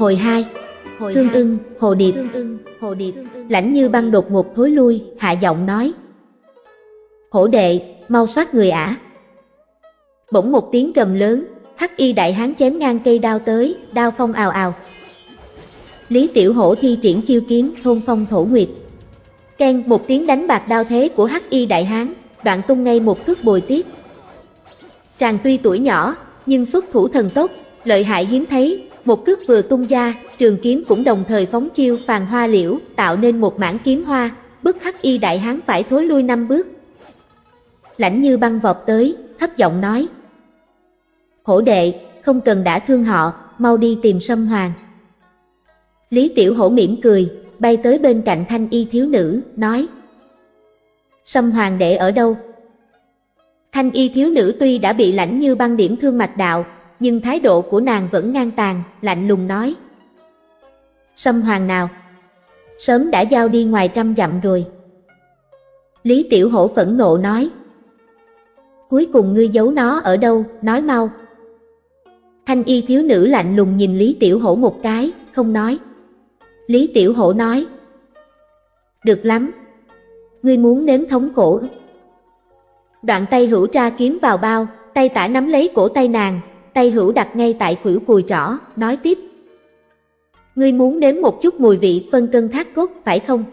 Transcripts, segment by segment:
Hồi 2 Hồi Thương ưng, Hồ Điệp. Hồ Điệp. Lãnh như băng đột ngột thối lui, hạ giọng nói. Hổ đệ, mau soát người ả. Bỗng một tiếng cầm lớn, hắc y đại hán chém ngang cây đao tới, đao phong ào ào. Lý Tiểu Hổ thi triển chiêu kiếm thôn phong thổ nguyệt. Ken một tiếng đánh bạc đao thế của hắc y đại hán, đoạn tung ngay một thước bồi tiếp. Tràng tuy tuổi nhỏ, nhưng xuất thủ thần tốc, lợi hại hiếm thấy, một cước vừa tung ra, trường kiếm cũng đồng thời phóng chiêu phàn hoa liễu, tạo nên một mảng kiếm hoa, bức hắc y đại hán phải thối lui năm bước. Lãnh như băng vọt tới, thấp giọng nói. Hổ đệ, không cần đã thương họ, mau đi tìm sâm hoàng. Lý tiểu hổ mỉm cười, bay tới bên cạnh thanh y thiếu nữ, nói. Sâm hoàng đệ ở đâu? Thanh y thiếu nữ tuy đã bị lãnh như băng điểm thương mạch đạo, nhưng thái độ của nàng vẫn ngang tàn, lạnh lùng nói. Sâm hoàng nào? Sớm đã giao đi ngoài trăm dặm rồi. Lý Tiểu Hổ phẫn nộ nói. Cuối cùng ngươi giấu nó ở đâu, nói mau. Thanh y thiếu nữ lạnh lùng nhìn Lý Tiểu Hổ một cái, không nói. Lý Tiểu Hổ nói. Được lắm. Ngươi muốn nếm thống cổ. Đoạn tay hữu tra kiếm vào bao, tay tả nắm lấy cổ tay nàng, tay hữu đặt ngay tại khuỷu cùi trỏ, nói tiếp. Ngươi muốn nếm một chút mùi vị phân cân thác cốt, phải không?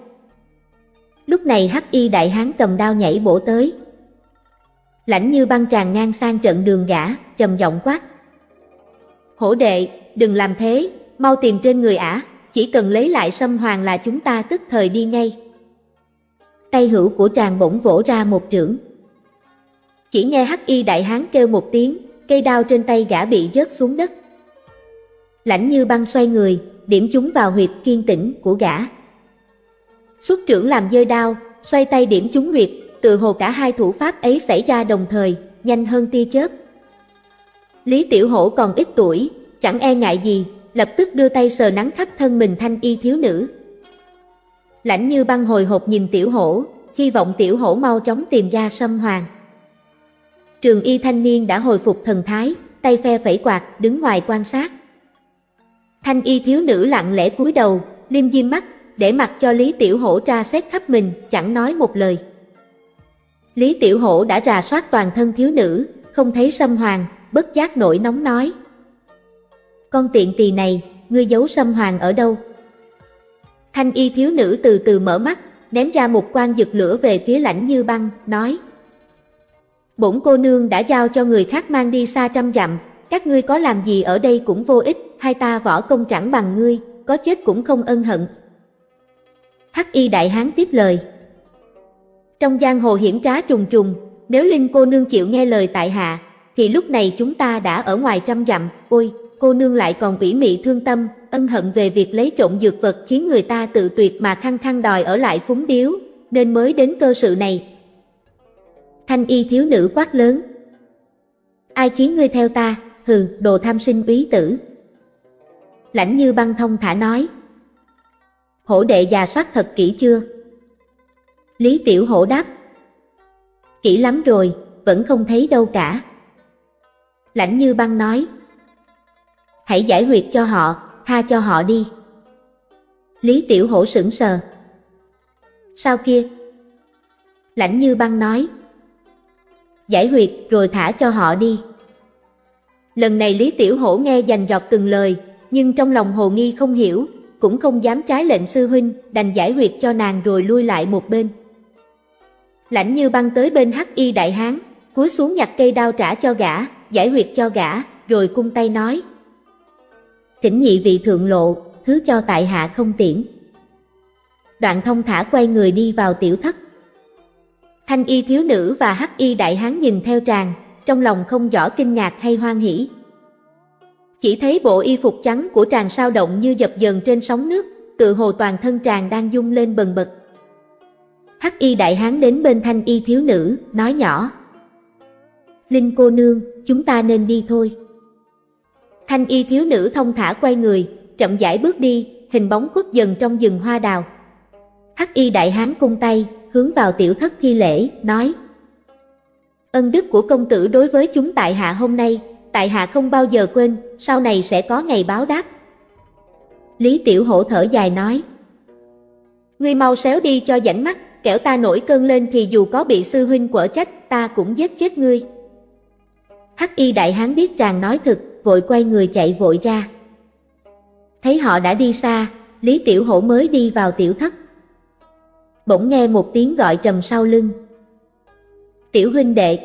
Lúc này hắc y đại hán cầm đao nhảy bổ tới. Lãnh như băng tràn ngang sang trận đường gã, trầm giọng quát. Hổ đệ, đừng làm thế, mau tìm trên người ả, chỉ cần lấy lại sâm hoàng là chúng ta tức thời đi ngay. Tay hữu của tràng bỗng vỗ ra một trưởng. Chỉ nghe hắc y đại hán kêu một tiếng, cây đao trên tay gã bị rớt xuống đất. Lãnh như băng xoay người, điểm chúng vào huyệt kiên tĩnh của gã. Xuất trưởng làm dơi đao, xoay tay điểm chúng huyệt, tự hồ cả hai thủ pháp ấy xảy ra đồng thời, nhanh hơn tia chớp. Lý Tiểu Hổ còn ít tuổi, chẳng e ngại gì, lập tức đưa tay sờ nắng khắp thân mình thanh y thiếu nữ. Lãnh như băng hồi hộp nhìn Tiểu Hổ, hy vọng Tiểu Hổ mau chóng tìm ra sâm hoàng. Trường y thanh niên đã hồi phục thần thái, tay phe phẩy quạt, đứng ngoài quan sát. Thanh y thiếu nữ lặng lẽ cúi đầu, liêm diêm mắt, để mặc cho Lý Tiểu Hổ tra xét khắp mình, chẳng nói một lời. Lý Tiểu Hổ đã rà soát toàn thân thiếu nữ, không thấy sâm hoàng, bất giác nổi nóng nói. Con tiện tỳ này, ngươi giấu sâm hoàng ở đâu? Thanh y thiếu nữ từ từ mở mắt, ném ra một quan giật lửa về phía lãnh như băng, nói. Bổn cô nương đã giao cho người khác mang đi xa trăm dặm, các ngươi có làm gì ở đây cũng vô ích, hai ta võ công chẳng bằng ngươi, có chết cũng không ân hận. Hắc y đại hán tiếp lời. Trong giang hồ hiểm trá trùng trùng, nếu Linh cô nương chịu nghe lời tại hạ, thì lúc này chúng ta đã ở ngoài trăm dặm, ôi, cô nương lại còn vĩ mị thương tâm, ân hận về việc lấy trộm dược vật khiến người ta tự tuyệt mà khăng khăng đòi ở lại phúng điếu, nên mới đến cơ sự này. Thanh y thiếu nữ quát lớn. Ai khiến ngươi theo ta, hừ, đồ tham sinh úy tử. Lãnh như băng thông thả nói. Hổ đệ già soát thật kỹ chưa? Lý tiểu hổ đáp. Kỹ lắm rồi, vẫn không thấy đâu cả. Lãnh như băng nói. Hãy giải huyệt cho họ, tha cho họ đi. Lý tiểu hổ sững sờ. Sao kia? Lãnh như băng nói giải huyệt rồi thả cho họ đi. Lần này Lý Tiểu Hổ nghe dành dọt từng lời, nhưng trong lòng hồ nghi không hiểu, cũng không dám trái lệnh sư huynh, đành giải huyệt cho nàng rồi lui lại một bên. Lãnh như băng tới bên hắc y đại hán, cúi xuống nhặt cây đao trả cho gã, giải huyệt cho gã, rồi cung tay nói. Thỉnh nhị vị thượng lộ, thứ cho tại hạ không tiễn. Đoạn thông thả quay người đi vào tiểu thất. Thanh y thiếu nữ và hắc y đại hán nhìn theo tràng, trong lòng không rõ kinh ngạc hay hoan hỉ. Chỉ thấy bộ y phục trắng của tràng sao động như dập dần trên sóng nước, tự hồ toàn thân tràng đang dung lên bần bật. Hắc y đại hán đến bên thanh y thiếu nữ, nói nhỏ. Linh cô nương, chúng ta nên đi thôi. Thanh y thiếu nữ thông thả quay người, chậm rãi bước đi, hình bóng khuất dần trong rừng hoa đào. Hắc y đại hán cung tay, hướng vào tiểu thất thi lễ, nói Ân đức của công tử đối với chúng tại hạ hôm nay, tại hạ không bao giờ quên, sau này sẽ có ngày báo đáp. Lý tiểu hổ thở dài nói Ngươi mau xéo đi cho rảnh mắt, kẻo ta nổi cơn lên thì dù có bị sư huynh quở trách, ta cũng giết chết ngươi. Hắc y đại hán biết rằng nói thực, vội quay người chạy vội ra. Thấy họ đã đi xa, Lý Tiểu Hổ mới đi vào tiểu thất. Bỗng nghe một tiếng gọi trầm sau lưng. Tiểu huynh đệ.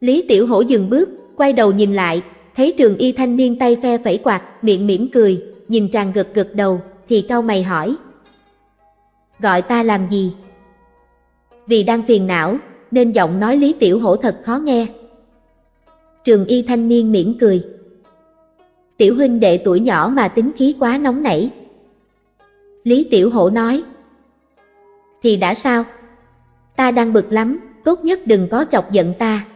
Lý Tiểu Hổ dừng bước, quay đầu nhìn lại, thấy trường y thanh niên tay phe phẩy quạt, miệng mỉm cười, nhìn tràn gật gật đầu, thì cau mày hỏi. Gọi ta làm gì? Vì đang phiền não, nên giọng nói Lý Tiểu Hổ thật khó nghe. Trường y thanh niên mỉm cười. Tiểu huynh đệ tuổi nhỏ mà tính khí quá nóng nảy. Lý Tiểu Hổ nói. Thì đã sao? Ta đang bực lắm, tốt nhất đừng có chọc giận ta.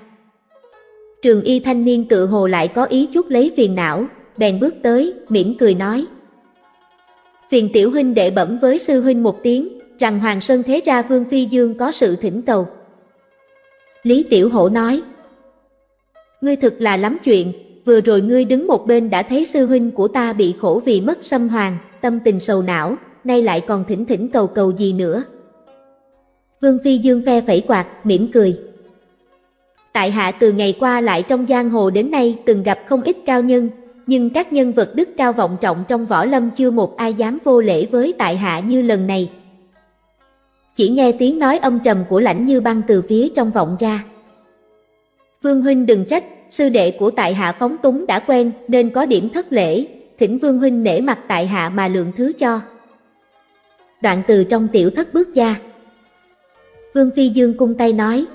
Trường y thanh niên tự hồ lại có ý chút lấy phiền não, bèn bước tới, mỉm cười nói. Phiền tiểu huynh đệ bẩm với sư huynh một tiếng, rằng Hoàng Sơn Thế Ra Vương Phi Dương có sự thỉnh cầu. Lý Tiểu Hổ nói, Ngươi thực là lắm chuyện, vừa rồi ngươi đứng một bên đã thấy sư huynh của ta bị khổ vì mất xâm hoàng, tâm tình sầu não, nay lại còn thỉnh thỉnh cầu cầu gì nữa. Vương Phi Dương phe phẩy quạt, mỉm cười. Tại hạ từ ngày qua lại trong giang hồ đến nay từng gặp không ít cao nhân, nhưng các nhân vật đức cao vọng trọng trong võ lâm chưa một ai dám vô lễ với tại hạ như lần này. Chỉ nghe tiếng nói âm trầm của lãnh như băng từ phía trong vọng ra. Vương Huynh đừng trách, sư đệ của tại hạ phóng túng đã quen nên có điểm thất lễ, thỉnh Vương Huynh nể mặt tại hạ mà lượng thứ cho. Đoạn từ trong tiểu thất bước ra. Vương Phi Dương cung tay nói.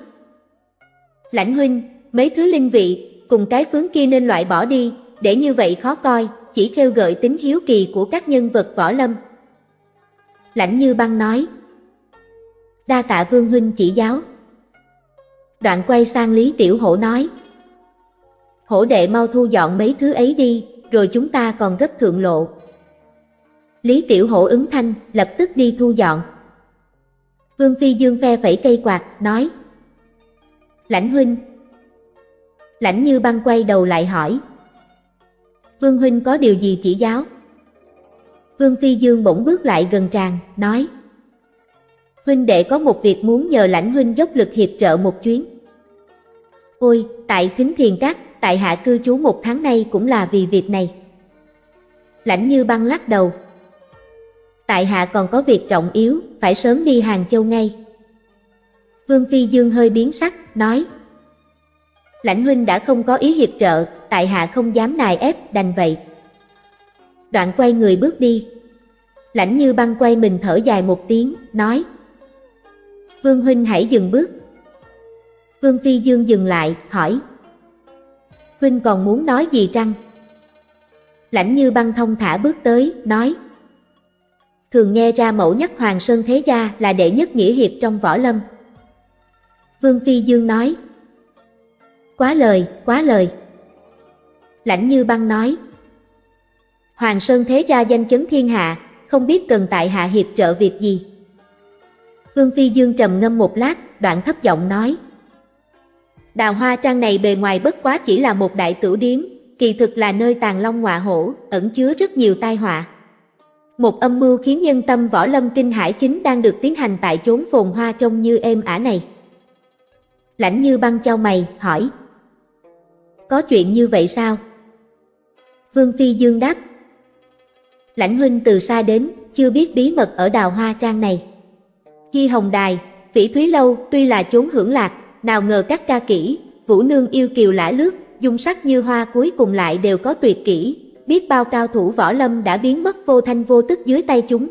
Lãnh Huynh, mấy thứ linh vị, cùng cái phướng kia nên loại bỏ đi, để như vậy khó coi, chỉ khêu gợi tính hiếu kỳ của các nhân vật võ lâm. Lãnh Như Băng nói. Đa tạ Vương Huynh chỉ giáo. Đoạn quay sang Lý Tiểu Hổ nói. Hổ đệ mau thu dọn mấy thứ ấy đi, rồi chúng ta còn gấp thượng lộ. Lý Tiểu Hổ ứng thanh, lập tức đi thu dọn. Vương Phi Dương phe phẩy cây quạt, nói. Lãnh huynh. Lãnh như băng quay đầu lại hỏi. Vương huynh có điều gì chỉ giáo? Vương Phi Dương bỗng bước lại gần tràng, nói. Huynh đệ có một việc muốn nhờ lãnh huynh dốc lực hiệp trợ một chuyến. Ôi, tại thính thiền các, tại hạ cư trú một tháng nay cũng là vì việc này. Lãnh như băng lắc đầu. Tại hạ còn có việc trọng yếu, phải sớm đi Hàng Châu ngay. Vương Phi Dương hơi biến sắc, nói. Lãnh huynh đã không có ý hiệp trợ, tại hạ không dám nài ép, đành vậy. Đoạn quay người bước đi. Lãnh như băng quay mình thở dài một tiếng, nói. Vương huynh hãy dừng bước, Vương Phi Dương dừng lại, hỏi. Huynh còn muốn nói gì trăng? Lãnh như băng thông thả bước tới, nói. Thường nghe ra mẫu nhất Hoàng Sơn Thế Gia là đệ nhất nghĩa hiệp trong võ lâm. Vương Phi Dương nói. Quá lời, quá lời. Lãnh như băng nói. Hoàng Sơn Thế Gia danh chấn thiên hạ, không biết cần tại hạ hiệp trợ việc gì. Vương Phi Dương trầm ngâm một lát, đoạn thấp giọng nói. Đào Hoa Trang này bề ngoài bất quá chỉ là một đại tử điếm, kỳ thực là nơi tàn long ngọa hổ, ẩn chứa rất nhiều tai họa. Một âm mưu khiến nhân tâm võ lâm kinh hải chính đang được tiến hành tại chốn phồn hoa trông như êm ả này. Lãnh như băng trao mày, hỏi. Có chuyện như vậy sao? Vương Phi Dương đáp. Lãnh huynh từ xa đến, chưa biết bí mật ở đào hoa trang này. Khi hồng đài, phỉ thúy lâu tuy là chốn hưởng lạc, nào ngờ các ca kỹ, vũ nương yêu kiều lã lướt, dung sắc như hoa cuối cùng lại đều có tuyệt kỹ, biết bao cao thủ võ lâm đã biến mất vô thanh vô tức dưới tay chúng.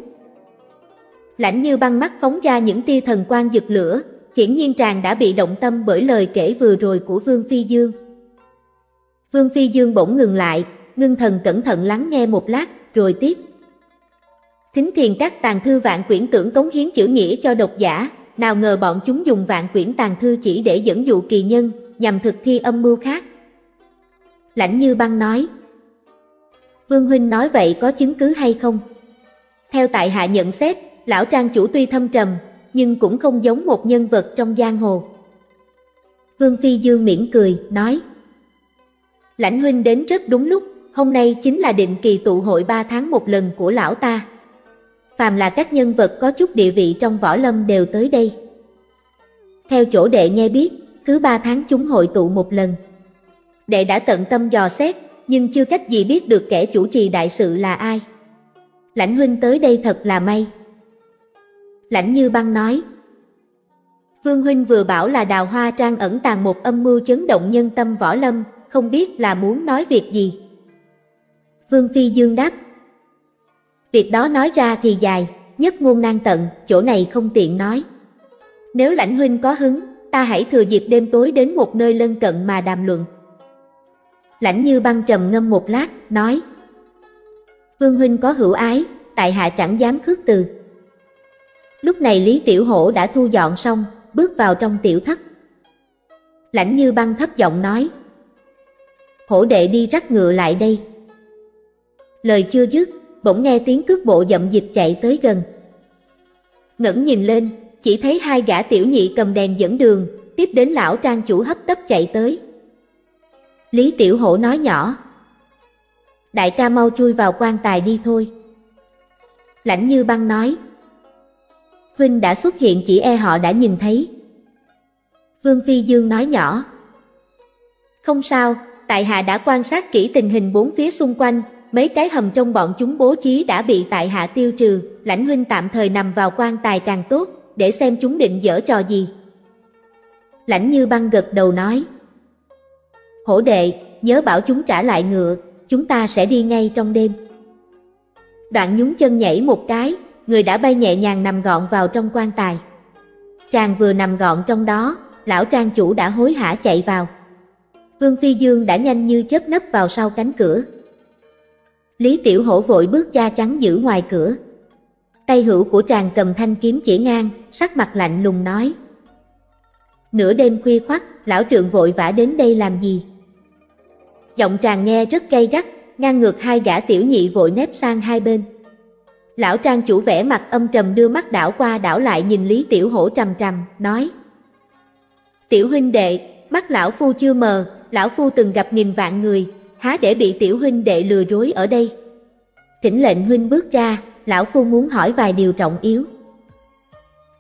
Lãnh như băng mắt phóng ra những tia thần quang giật lửa, hiển nhiên tràng đã bị động tâm bởi lời kể vừa rồi của Vương Phi Dương. Vương Phi Dương bỗng ngừng lại, ngưng thần cẩn thận lắng nghe một lát, rồi tiếp. Thính thiền các tàn thư vạn quyển tưởng cống hiến chữ nghĩa cho độc giả, nào ngờ bọn chúng dùng vạn quyển tàn thư chỉ để dẫn dụ kỳ nhân, nhằm thực thi âm mưu khác. Lãnh Như Băng nói, Vương Huynh nói vậy có chứng cứ hay không? Theo tại hạ nhận xét, lão trang chủ tuy thâm trầm, nhưng cũng không giống một nhân vật trong giang hồ. Vương Phi Dương miễn cười, nói, Lãnh Huynh đến rất đúng lúc, hôm nay chính là định kỳ tụ hội ba tháng một lần của lão ta. Phàm là các nhân vật có chút địa vị trong võ lâm đều tới đây. Theo chỗ đệ nghe biết, cứ ba tháng chúng hội tụ một lần. Đệ đã tận tâm dò xét, nhưng chưa cách gì biết được kẻ chủ trì đại sự là ai. Lãnh huynh tới đây thật là may. Lãnh như băng nói. Vương huynh vừa bảo là đào hoa trang ẩn tàng một âm mưu chấn động nhân tâm võ lâm, không biết là muốn nói việc gì. Vương Phi Dương đáp. Việc đó nói ra thì dài, nhất ngôn nan tận, chỗ này không tiện nói. Nếu lãnh huynh có hứng, ta hãy thừa dịp đêm tối đến một nơi lân cận mà đàm luận. Lãnh như băng trầm ngâm một lát, nói Vương huynh có hữu ái, tại hạ chẳng dám khước từ. Lúc này Lý Tiểu Hổ đã thu dọn xong, bước vào trong tiểu thất. Lãnh như băng thấp giọng nói Hổ đệ đi rắc ngựa lại đây. Lời chưa dứt, bỗng nghe tiếng cước bộ dậm dịch chạy tới gần. ngẩng nhìn lên, chỉ thấy hai gã tiểu nhị cầm đèn dẫn đường, tiếp đến lão trang chủ hấp tấp chạy tới. Lý Tiểu Hổ nói nhỏ. Đại ca mau chui vào quan tài đi thôi. Lãnh như băng nói. Huynh đã xuất hiện chỉ e họ đã nhìn thấy. Vương Phi Dương nói nhỏ. Không sao, tại hạ đã quan sát kỹ tình hình bốn phía xung quanh, mấy cái hầm trong bọn chúng bố trí đã bị tại hạ tiêu trừ, lãnh huynh tạm thời nằm vào quan tài càng tốt, để xem chúng định dở trò gì. Lãnh như băng gật đầu nói. Hổ đệ, nhớ bảo chúng trả lại ngựa, chúng ta sẽ đi ngay trong đêm. Đoạn nhún chân nhảy một cái, người đã bay nhẹ nhàng nằm gọn vào trong quan tài. Tràng vừa nằm gọn trong đó, lão trang chủ đã hối hả chạy vào. Vương Phi Dương đã nhanh như chớp nấp vào sau cánh cửa. Lý Tiểu Hổ vội bước ra trắng giữ ngoài cửa. Tay hữu của tràng cầm thanh kiếm chỉ ngang, sắc mặt lạnh lùng nói. Nửa đêm khuya khoắt, lão trượng vội vã đến đây làm gì? Giọng tràng nghe rất gay gắt, ngang ngược hai gã tiểu nhị vội nép sang hai bên. Lão trang chủ vẻ mặt âm trầm đưa mắt đảo qua đảo lại nhìn Lý Tiểu Hổ trầm trầm, nói Tiểu huynh đệ, mắt lão phu chưa mờ, lão phu từng gặp nghìn vạn người, há để bị tiểu huynh đệ lừa dối ở đây. Thỉnh lệnh huynh bước ra, lão phu muốn hỏi vài điều trọng yếu.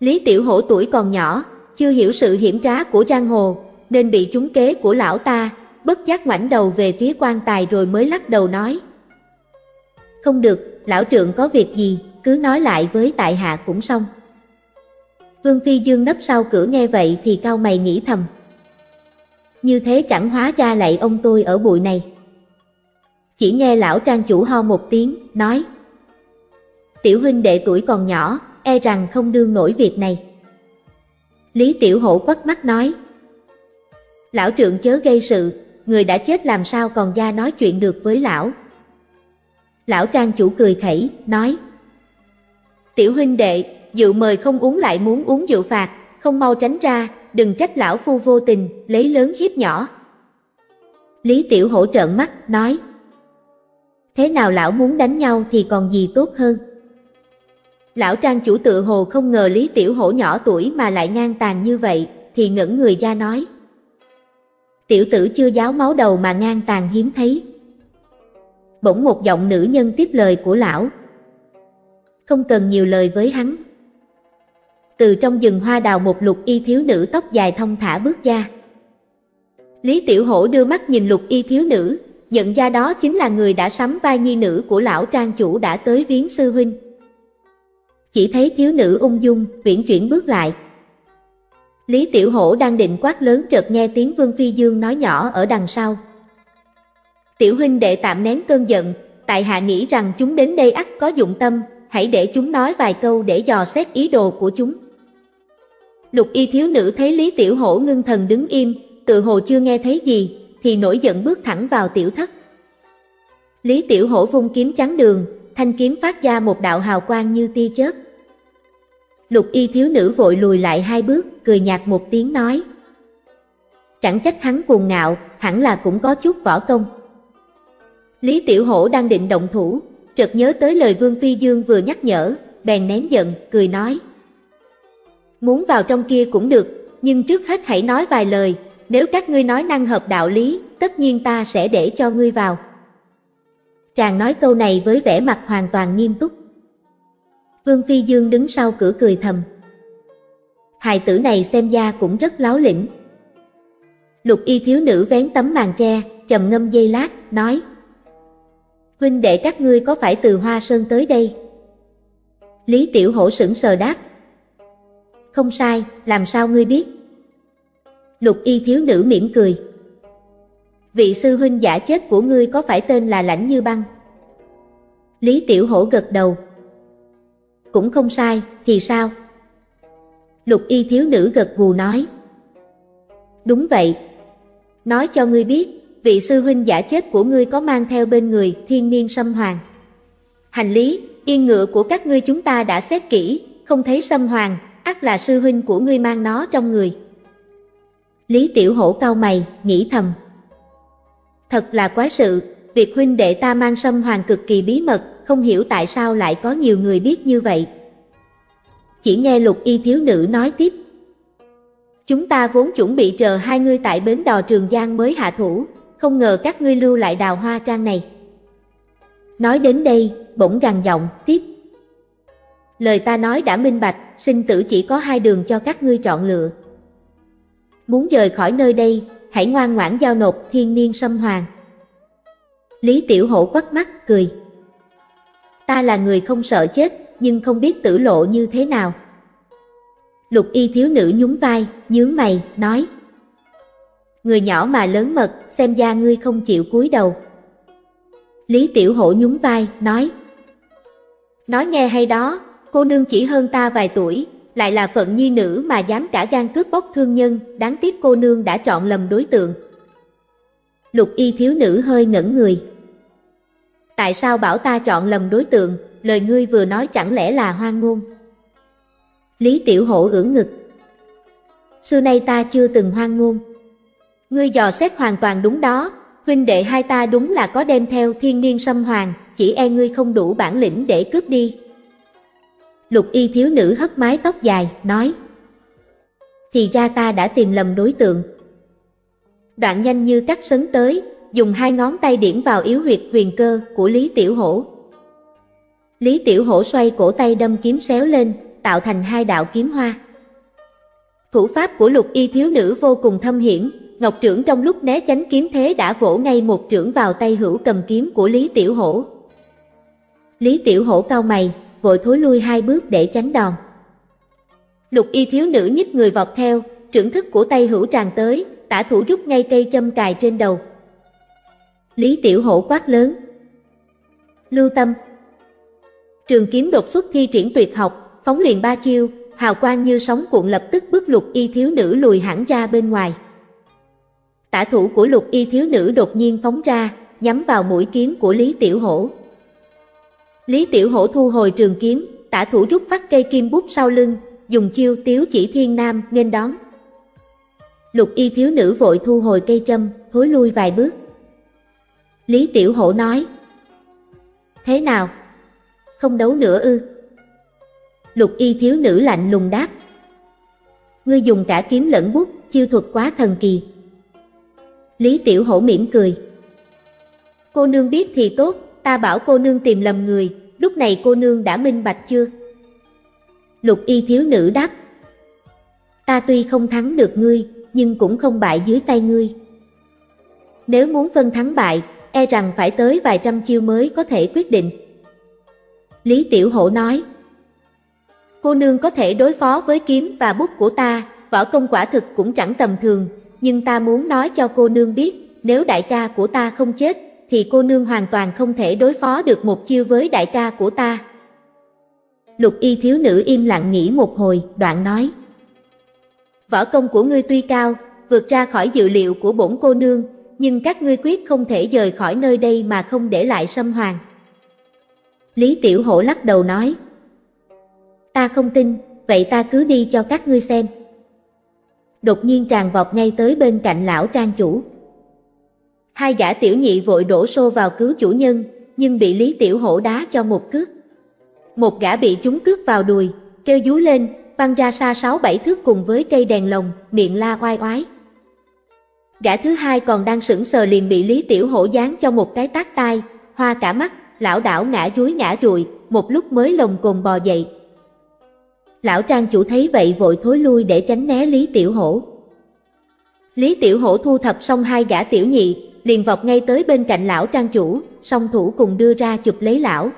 Lý Tiểu Hổ tuổi còn nhỏ, chưa hiểu sự hiểm trá của giang hồ, nên bị trúng kế của lão ta, bất giác ngoảnh đầu về phía quan tài rồi mới lắc đầu nói. Không được, lão trượng có việc gì, cứ nói lại với tại hạ cũng xong. Vương Phi Dương nấp sau cửa nghe vậy thì cao mày nghĩ thầm. Như thế chẳng hóa ra lại ông tôi ở bụi này. Chỉ nghe lão trang chủ ho một tiếng, nói Tiểu huynh đệ tuổi còn nhỏ, e rằng không đương nổi việc này. Lý Tiểu Hổ quắt mắt nói Lão trượng chớ gây sự, người đã chết làm sao còn ra nói chuyện được với lão. Lão trang chủ cười khẩy, nói Tiểu huynh đệ, dự mời không uống lại muốn uống rượu phạt, không mau tránh ra, đừng trách lão phu vô tình, lấy lớn hiếp nhỏ. Lý Tiểu Hổ trợn mắt, nói Thế nào lão muốn đánh nhau thì còn gì tốt hơn? Lão trang chủ tự hồ không ngờ Lý Tiểu Hổ nhỏ tuổi mà lại ngang tàn như vậy, thì ngẩn người ra nói. Tiểu tử chưa giáo máu đầu mà ngang tàn hiếm thấy. Bỗng một giọng nữ nhân tiếp lời của lão. Không cần nhiều lời với hắn. Từ trong rừng hoa đào một lục y thiếu nữ tóc dài thông thả bước ra. Lý Tiểu Hổ đưa mắt nhìn lục y thiếu nữ, nhận ra đó chính là người đã sắm vai nhi nữ của lão trang chủ đã tới viếng sư huynh. Chỉ thấy thiếu nữ ung dung, viễn chuyển bước lại. Lý Tiểu Hổ đang định quát lớn chợt nghe tiếng Vương Phi Dương nói nhỏ ở đằng sau. Tiểu huynh đệ tạm nén cơn giận, tại hạ nghĩ rằng chúng đến đây ắt có dụng tâm, hãy để chúng nói vài câu để dò xét ý đồ của chúng. Lục y thiếu nữ thấy Lý Tiểu Hổ ngưng thần đứng im, tự hồ chưa nghe thấy gì, thì nổi giận bước thẳng vào tiểu thất. Lý Tiểu Hổ vung kiếm chắn đường, thanh kiếm phát ra một đạo hào quang như tia chớp. Lục y thiếu nữ vội lùi lại hai bước, cười nhạt một tiếng nói. Chẳng trách hắn cuồng ngạo, hẳn là cũng có chút võ công. Lý Tiểu Hổ đang định động thủ, chợt nhớ tới lời Vương Phi Dương vừa nhắc nhở, bèn nén giận, cười nói. Muốn vào trong kia cũng được, nhưng trước hết hãy nói vài lời, nếu các ngươi nói năng hợp đạo lý, tất nhiên ta sẽ để cho ngươi vào. Chàng nói câu này với vẻ mặt hoàn toàn nghiêm túc. Vương Phi Dương đứng sau cửa cười thầm. Hài tử này xem ra cũng rất láo lĩnh. Lục y thiếu nữ vén tấm màn tre, trầm ngâm dây lát, nói Huynh đệ các ngươi có phải từ Hoa Sơn tới đây? Lý Tiểu Hổ sững sờ đáp Không sai, làm sao ngươi biết? Lục y thiếu nữ mỉm cười Vị sư huynh giả chết của ngươi có phải tên là Lãnh Như Băng? Lý Tiểu Hổ gật đầu cũng không sai, thì sao? Lục y thiếu nữ gật gù nói Đúng vậy Nói cho ngươi biết vị sư huynh giả chết của ngươi có mang theo bên người thiên niên sâm hoàng. Hành lý, yên ngựa của các ngươi chúng ta đã xét kỹ, không thấy sâm hoàng, ắt là sư huynh của ngươi mang nó trong người. Lý Tiểu Hổ cau mày, nghĩ thầm. Thật là quá sự, việc huynh đệ ta mang sâm hoàng cực kỳ bí mật, không hiểu tại sao lại có nhiều người biết như vậy. Chỉ nghe lục y thiếu nữ nói tiếp. Chúng ta vốn chuẩn bị chờ hai ngươi tại bến đò Trường Giang mới hạ thủ, không ngờ các ngươi lưu lại đào hoa trang này. Nói đến đây, bỗng gằn giọng, tiếp. Lời ta nói đã minh bạch, sinh tử chỉ có hai đường cho các ngươi chọn lựa. Muốn rời khỏi nơi đây, hãy ngoan ngoãn giao nộp thiên niên sâm hoàng. Lý Tiểu Hổ quắt mắt, cười. Ta là người không sợ chết, nhưng không biết tử lộ như thế nào. Lục y thiếu nữ nhún vai, nhướng mày, nói người nhỏ mà lớn mật, xem ra ngươi không chịu cúi đầu. Lý Tiểu Hổ nhún vai, nói Nói nghe hay đó, cô nương chỉ hơn ta vài tuổi, lại là phận nhi nữ mà dám cả gan cướp bóc thương nhân, đáng tiếc cô nương đã chọn lầm đối tượng. Lục y thiếu nữ hơi ngẩn người. Tại sao bảo ta chọn lầm đối tượng, lời ngươi vừa nói chẳng lẽ là hoang ngôn? Lý Tiểu Hổ ưỡn ngực. Xưa nay ta chưa từng hoang ngôn. Ngươi dò xét hoàn toàn đúng đó, huynh đệ hai ta đúng là có đem theo thiên niên sâm hoàng, chỉ e ngươi không đủ bản lĩnh để cướp đi. Lục y thiếu nữ hất mái tóc dài, nói Thì ra ta đã tìm lầm đối tượng. Đoạn nhanh như cắt sấn tới, dùng hai ngón tay điểm vào yếu huyệt huyền cơ của Lý Tiểu Hổ. Lý Tiểu Hổ xoay cổ tay đâm kiếm xéo lên, tạo thành hai đạo kiếm hoa. Thủ pháp của lục y thiếu nữ vô cùng thâm hiểm, Ngọc trưởng trong lúc né tránh kiếm thế đã vỗ ngay một trưởng vào tay hữu cầm kiếm của Lý Tiểu Hổ. Lý Tiểu Hổ cao mày, vội thối lui hai bước để tránh đòn. Lục y thiếu nữ nhích người vọt theo, trưởng thức của tay hữu tràn tới, tả thủ rút ngay cây châm cài trên đầu. Lý Tiểu Hổ quát lớn. Lưu tâm. Trường kiếm đột xuất thi triển tuyệt học, phóng liền ba chiêu, hào quang như sóng cuộn lập tức bước lục y thiếu nữ lùi hẳn ra bên ngoài tả thủ của lục y thiếu nữ đột nhiên phóng ra, nhắm vào mũi kiếm của Lý Tiểu Hổ. Lý Tiểu Hổ thu hồi trường kiếm, tả thủ rút phát cây kim bút sau lưng, dùng chiêu tiếu chỉ thiên nam nghênh đón. Lục y thiếu nữ vội thu hồi cây trâm, thối lui vài bước. Lý Tiểu Hổ nói, Thế nào? Không đấu nữa ư? Lục y thiếu nữ lạnh lùng đáp, Ngươi dùng cả kiếm lẫn bút, chiêu thuật quá thần kỳ. Lý Tiểu Hổ mỉm cười. Cô nương biết thì tốt, ta bảo cô nương tìm lầm người, lúc này cô nương đã minh bạch chưa? Lục y thiếu nữ đáp, Ta tuy không thắng được ngươi, nhưng cũng không bại dưới tay ngươi. Nếu muốn phân thắng bại, e rằng phải tới vài trăm chiêu mới có thể quyết định. Lý Tiểu Hổ nói, Cô nương có thể đối phó với kiếm và bút của ta, võ công quả thực cũng chẳng tầm thường, nhưng ta muốn nói cho cô nương biết, nếu đại ca của ta không chết, thì cô nương hoàn toàn không thể đối phó được một chiêu với đại ca của ta. Lục y thiếu nữ im lặng nghĩ một hồi, đoạn nói. Võ công của ngươi tuy cao, vượt ra khỏi dự liệu của bổn cô nương, nhưng các ngươi quyết không thể rời khỏi nơi đây mà không để lại xâm hoàng. Lý Tiểu Hổ lắc đầu nói. Ta không tin, vậy ta cứ đi cho các ngươi xem. Đột nhiên tràn vọt ngay tới bên cạnh lão trang chủ. Hai gã tiểu nhị vội đổ xô vào cứu chủ nhân, nhưng bị Lý Tiểu Hổ đá cho một cước. Một gã bị chúng cước vào đùi, kêu rú lên, văng ra xa sáu bảy thước cùng với cây đèn lồng, miệng la oai oái. Gã thứ hai còn đang sững sờ liền bị Lý Tiểu Hổ giáng cho một cái tát tai, hoa cả mắt, lão đảo ngã rúi ngã rùi, một lúc mới lồng cồn bò dậy. Lão trang chủ thấy vậy vội thối lui để tránh né Lý Tiểu Hổ. Lý Tiểu Hổ thu thập xong hai gã tiểu nhị, liền vọt ngay tới bên cạnh lão trang chủ, song thủ cùng đưa ra chụp lấy lão.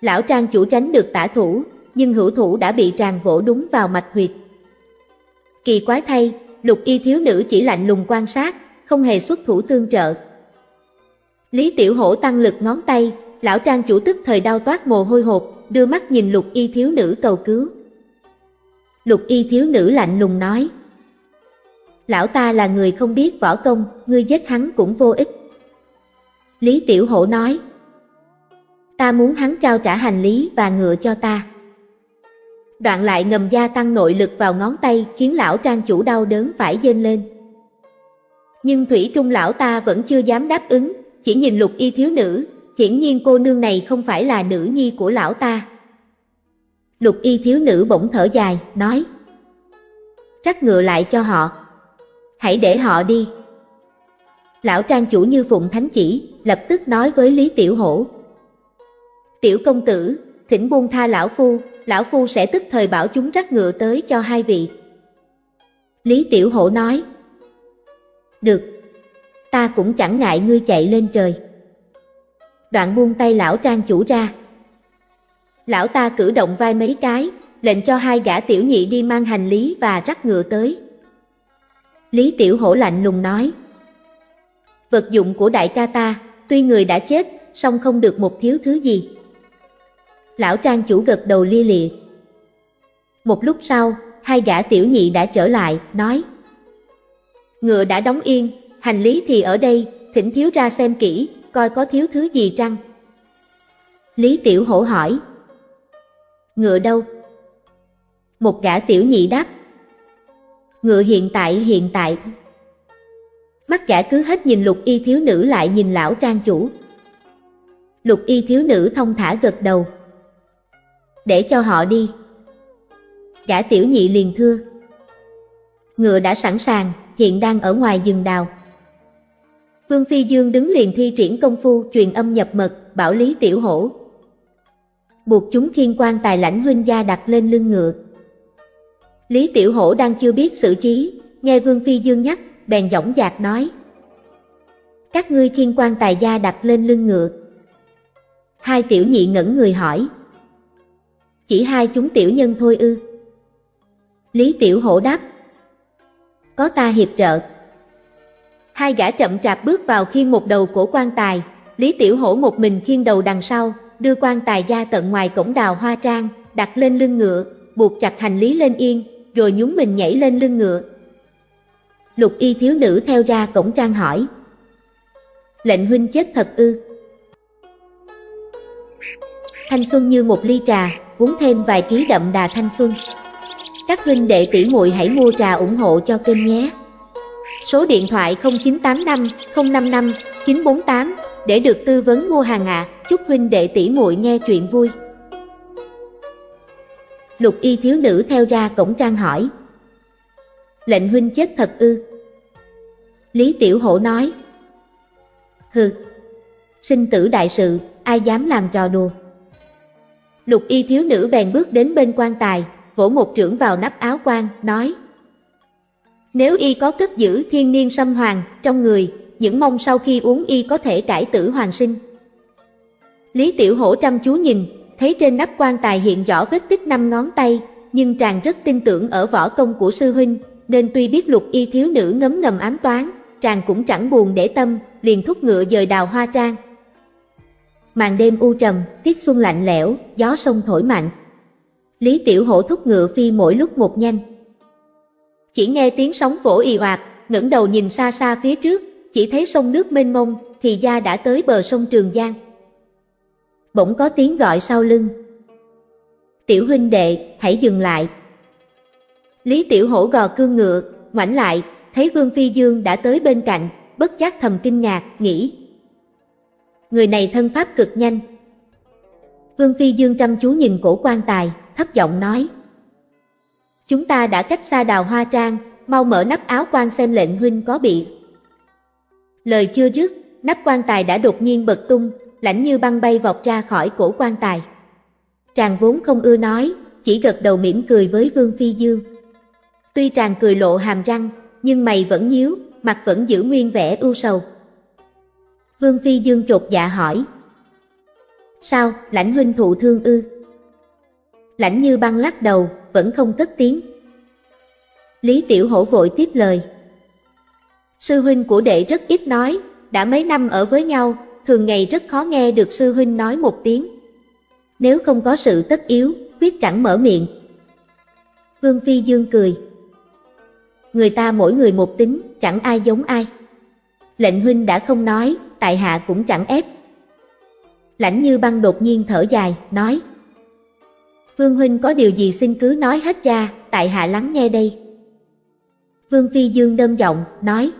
Lão trang chủ tránh được tả thủ, nhưng hữu thủ đã bị tràn vỗ đúng vào mạch huyệt. Kỳ quái thay, lục y thiếu nữ chỉ lạnh lùng quan sát, không hề xuất thủ tương trợ. Lý Tiểu Hổ tăng lực ngón tay, lão trang chủ tức thời đau toát mồ hôi hột, đưa mắt nhìn lục y thiếu nữ cầu cứu. Lục y thiếu nữ lạnh lùng nói, Lão ta là người không biết võ công, ngươi giết hắn cũng vô ích. Lý Tiểu Hổ nói, Ta muốn hắn trao trả hành lý và ngựa cho ta. Đoạn lại ngầm gia tăng nội lực vào ngón tay khiến lão trang chủ đau đớn phải dên lên. Nhưng Thủy Trung lão ta vẫn chưa dám đáp ứng, chỉ nhìn lục y thiếu nữ, hiển nhiên cô nương này không phải là nữ nhi của lão ta. Lục y thiếu nữ bỗng thở dài, nói Trắc ngựa lại cho họ, hãy để họ đi. Lão trang chủ như phụng thánh chỉ, lập tức nói với Lý Tiểu Hổ. Tiểu công tử, thỉnh buông tha lão phu, lão phu sẽ tức thời bảo chúng rắc ngựa tới cho hai vị. Lý Tiểu Hổ nói, Được, ta cũng chẳng ngại ngươi chạy lên trời. Đoạn buông tay lão trang chủ ra. Lão ta cử động vai mấy cái, lệnh cho hai gã tiểu nhị đi mang hành lý và rắc ngựa tới. Lý Tiểu Hổ lạnh lùng nói, Vật dụng của đại ca ta, tuy người đã chết, song không được một thiếu thứ gì. Lão trang chủ gật đầu lia lịa. Một lúc sau, hai gã tiểu nhị đã trở lại, nói Ngựa đã đóng yên, hành lý thì ở đây, thỉnh thiếu ra xem kỹ, coi có thiếu thứ gì trăng. Lý Tiểu Hổ hỏi Ngựa đâu? Một gã tiểu nhị đáp Ngựa hiện tại hiện tại Mắt gã cứ hết nhìn lục y thiếu nữ lại nhìn lão trang chủ Lục y thiếu nữ thông thả gật đầu để cho họ đi. Gã tiểu nhị liền thưa. Ngựa đã sẵn sàng, hiện đang ở ngoài rừng đào. Vương Phi Dương đứng liền thi triển công phu truyền âm nhập mật, bảo Lý Tiểu Hổ. Buộc chúng khiên quan tài lãnh huynh gia đặt lên lưng ngựa. Lý Tiểu Hổ đang chưa biết sự trí, nghe Vương Phi Dương nhắc, bèn dõng dạc nói. Các ngươi khiên quan tài gia đặt lên lưng ngựa. Hai tiểu nhị ngẩn người hỏi. Chỉ hai chúng tiểu nhân thôi ư. Lý Tiểu Hổ đáp. Có ta hiệp trợ. Hai gã chậm chạp bước vào khiên một đầu cổ quan tài, Lý Tiểu Hổ một mình khiên đầu đằng sau, đưa quan tài ra tận ngoài cổng đào hoa trang, đặt lên lưng ngựa, buộc chặt hành lý lên yên, rồi nhúng mình nhảy lên lưng ngựa. Lục y thiếu nữ theo ra cổng trang hỏi. Lệnh huynh chết thật ư? Thanh xuân như một ly trà, uống thêm vài ký đậm đà thanh xuân. Các huynh đệ tỷ muội hãy mua trà ủng hộ cho kênh nhé. Số điện thoại 0985 055 948 để được tư vấn mua hàng ạ. Chúc huynh đệ tỷ muội nghe chuyện vui. Lục y thiếu nữ theo ra cổng trang hỏi. Lệnh huynh chết thật ư? Lý Tiểu Hổ nói. Hừ, sinh tử đại sự, ai dám làm trò đùa. Lục y thiếu nữ bèn bước đến bên quan tài, vỗ một trưởng vào nắp áo quan, nói Nếu y có cất giữ thiên niên sâm hoàng trong người, những mong sau khi uống y có thể cải tử hoàng sinh. Lý Tiểu Hổ chăm chú nhìn, thấy trên nắp quan tài hiện rõ vết tích năm ngón tay, nhưng chàng rất tin tưởng ở võ công của sư huynh, nên tuy biết lục y thiếu nữ ngấm ngầm ám toán, chàng cũng chẳng buồn để tâm, liền thúc ngựa dời đào hoa trang. Màn đêm u trầm, tiết xuân lạnh lẽo, gió sông thổi mạnh. Lý Tiểu Hổ thúc ngựa phi mỗi lúc một nhanh. Chỉ nghe tiếng sóng vỗ ì oạt, ngẩng đầu nhìn xa xa phía trước, chỉ thấy sông nước mênh mông, thì gia đã tới bờ sông Trường Giang. Bỗng có tiếng gọi sau lưng. Tiểu huynh đệ, hãy dừng lại. Lý Tiểu Hổ gò cương ngựa, ngoảnh lại, thấy Vương Phi Dương đã tới bên cạnh, bất giác thầm kinh ngạc, nghĩ. Người này thân pháp cực nhanh. Vương Phi Dương chăm chú nhìn cổ quan tài, thấp giọng nói. Chúng ta đã cách xa đào hoa trang, mau mở nắp áo quan xem lệnh huynh có bị. Lời chưa dứt, nắp quan tài đã đột nhiên bật tung, lãnh như băng bay vọt ra khỏi cổ quan tài. Tràng vốn không ưa nói, chỉ gật đầu mỉm cười với Vương Phi Dương. Tuy tràng cười lộ hàm răng, nhưng mày vẫn nhíu, mặt vẫn giữ nguyên vẻ ưu sầu. Vương Phi Dương trột dạ hỏi. Sao, lãnh huynh thụ thương ư? Lãnh như băng lắc đầu, vẫn không cất tiếng. Lý Tiểu Hổ vội tiếp lời. Sư huynh của đệ rất ít nói, đã mấy năm ở với nhau, thường ngày rất khó nghe được sư huynh nói một tiếng. Nếu không có sự tất yếu, quyết chẳng mở miệng. Vương Phi Dương cười. Người ta mỗi người một tính, chẳng ai giống ai. Lệnh huynh đã không nói, tại hạ cũng chẳng ép. Lãnh như băng đột nhiên thở dài, nói. Vương huynh có điều gì xin cứ nói hết ra, tại hạ lắng nghe đây. Vương Phi Dương đâm giọng, nói.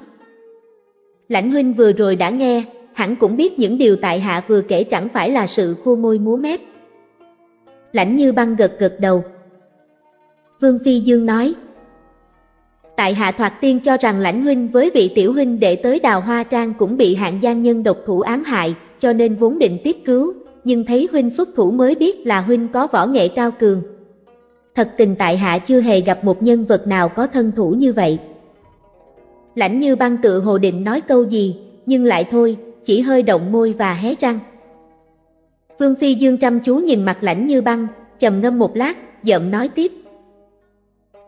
Lãnh huynh vừa rồi đã nghe, hẳn cũng biết những điều tại hạ vừa kể chẳng phải là sự khua môi múa mép. Lãnh như băng gật gật đầu. Vương Phi Dương nói, Tại hạ thoạt tiên cho rằng lãnh huynh với vị tiểu huynh đệ tới đào hoa trang cũng bị hạng gian nhân độc thủ ám hại, cho nên vốn định tiếp cứu, nhưng thấy huynh xuất thủ mới biết là huynh có võ nghệ cao cường. Thật tình tại hạ chưa hề gặp một nhân vật nào có thân thủ như vậy. Lãnh như băng tự hồ định nói câu gì, nhưng lại thôi, chỉ hơi động môi và hé răng. Vương Phi Dương chăm chú nhìn mặt lãnh như băng, trầm ngâm một lát, giận nói tiếp.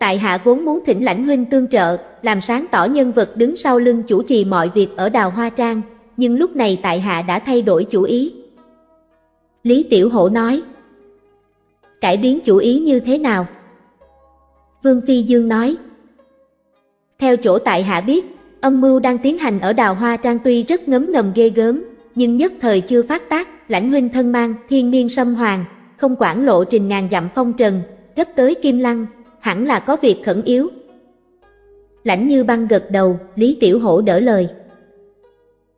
Tại hạ vốn muốn thỉnh lãnh huynh tương trợ, làm sáng tỏ nhân vật đứng sau lưng chủ trì mọi việc ở đào hoa trang, nhưng lúc này tại hạ đã thay đổi chủ ý. Lý Tiểu Hổ nói, cải biến chủ ý như thế nào? Vương Phi Dương nói, theo chỗ tại hạ biết, âm mưu đang tiến hành ở đào hoa trang tuy rất ngấm ngầm ghê gớm, nhưng nhất thời chưa phát tác, lãnh huynh thân mang thiên niên sâm hoàng, không quản lộ trình ngàn dặm phong trần, gấp tới kim lăng, hẳn là có việc khẩn yếu. Lãnh như băng gật đầu, Lý Tiểu Hổ đỡ lời.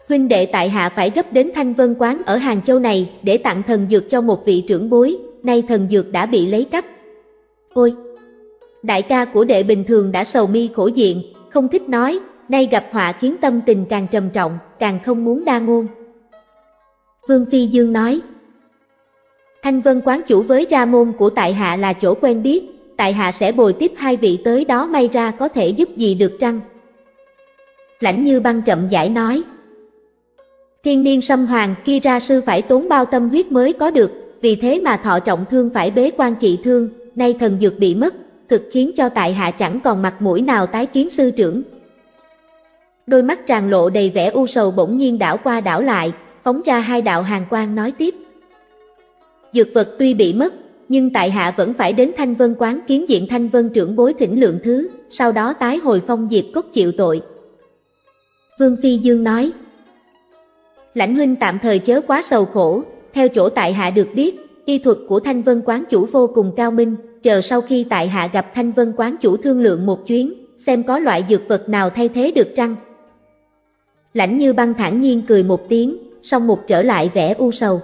Huynh đệ tại hạ phải gấp đến thanh vân quán ở Hàng Châu này để tặng thần dược cho một vị trưởng bối, nay thần dược đã bị lấy cắp. Ôi! Đại ca của đệ bình thường đã sầu mi khổ diện, không thích nói, nay gặp họa khiến tâm tình càng trầm trọng, càng không muốn đa ngôn. Vương Phi Dương nói, Thanh Vân quán chủ với ra môn của tại hạ là chỗ quen biết, tại hạ sẽ bồi tiếp hai vị tới đó may ra có thể giúp gì được trăng. Lãnh như băng chậm giải nói, Thiên niên sâm hoàng kia ra sư phải tốn bao tâm huyết mới có được, vì thế mà thọ trọng thương phải bế quan trị thương, nay thần dược bị mất, thực khiến cho tại hạ chẳng còn mặt mũi nào tái kiến sư trưởng. Đôi mắt tràn lộ đầy vẻ u sầu bỗng nhiên đảo qua đảo lại, phóng ra hai đạo hàng quang nói tiếp. Dược vật tuy bị mất, nhưng tại hạ vẫn phải đến Thanh Vân quán kiến diện Thanh Vân trưởng bối thỉnh lượng thứ, sau đó tái hồi phong diệp cốt chịu tội. Vương Phi Dương nói, Lãnh huynh tạm thời chớ quá sầu khổ, theo chỗ tại hạ được biết, y thuật của Thanh Vân quán chủ vô cùng cao minh, chờ sau khi tại hạ gặp Thanh Vân quán chủ thương lượng một chuyến, xem có loại dược vật nào thay thế được trăng. Lãnh như băng thản nhiên cười một tiếng, xong một trở lại vẻ u sầu.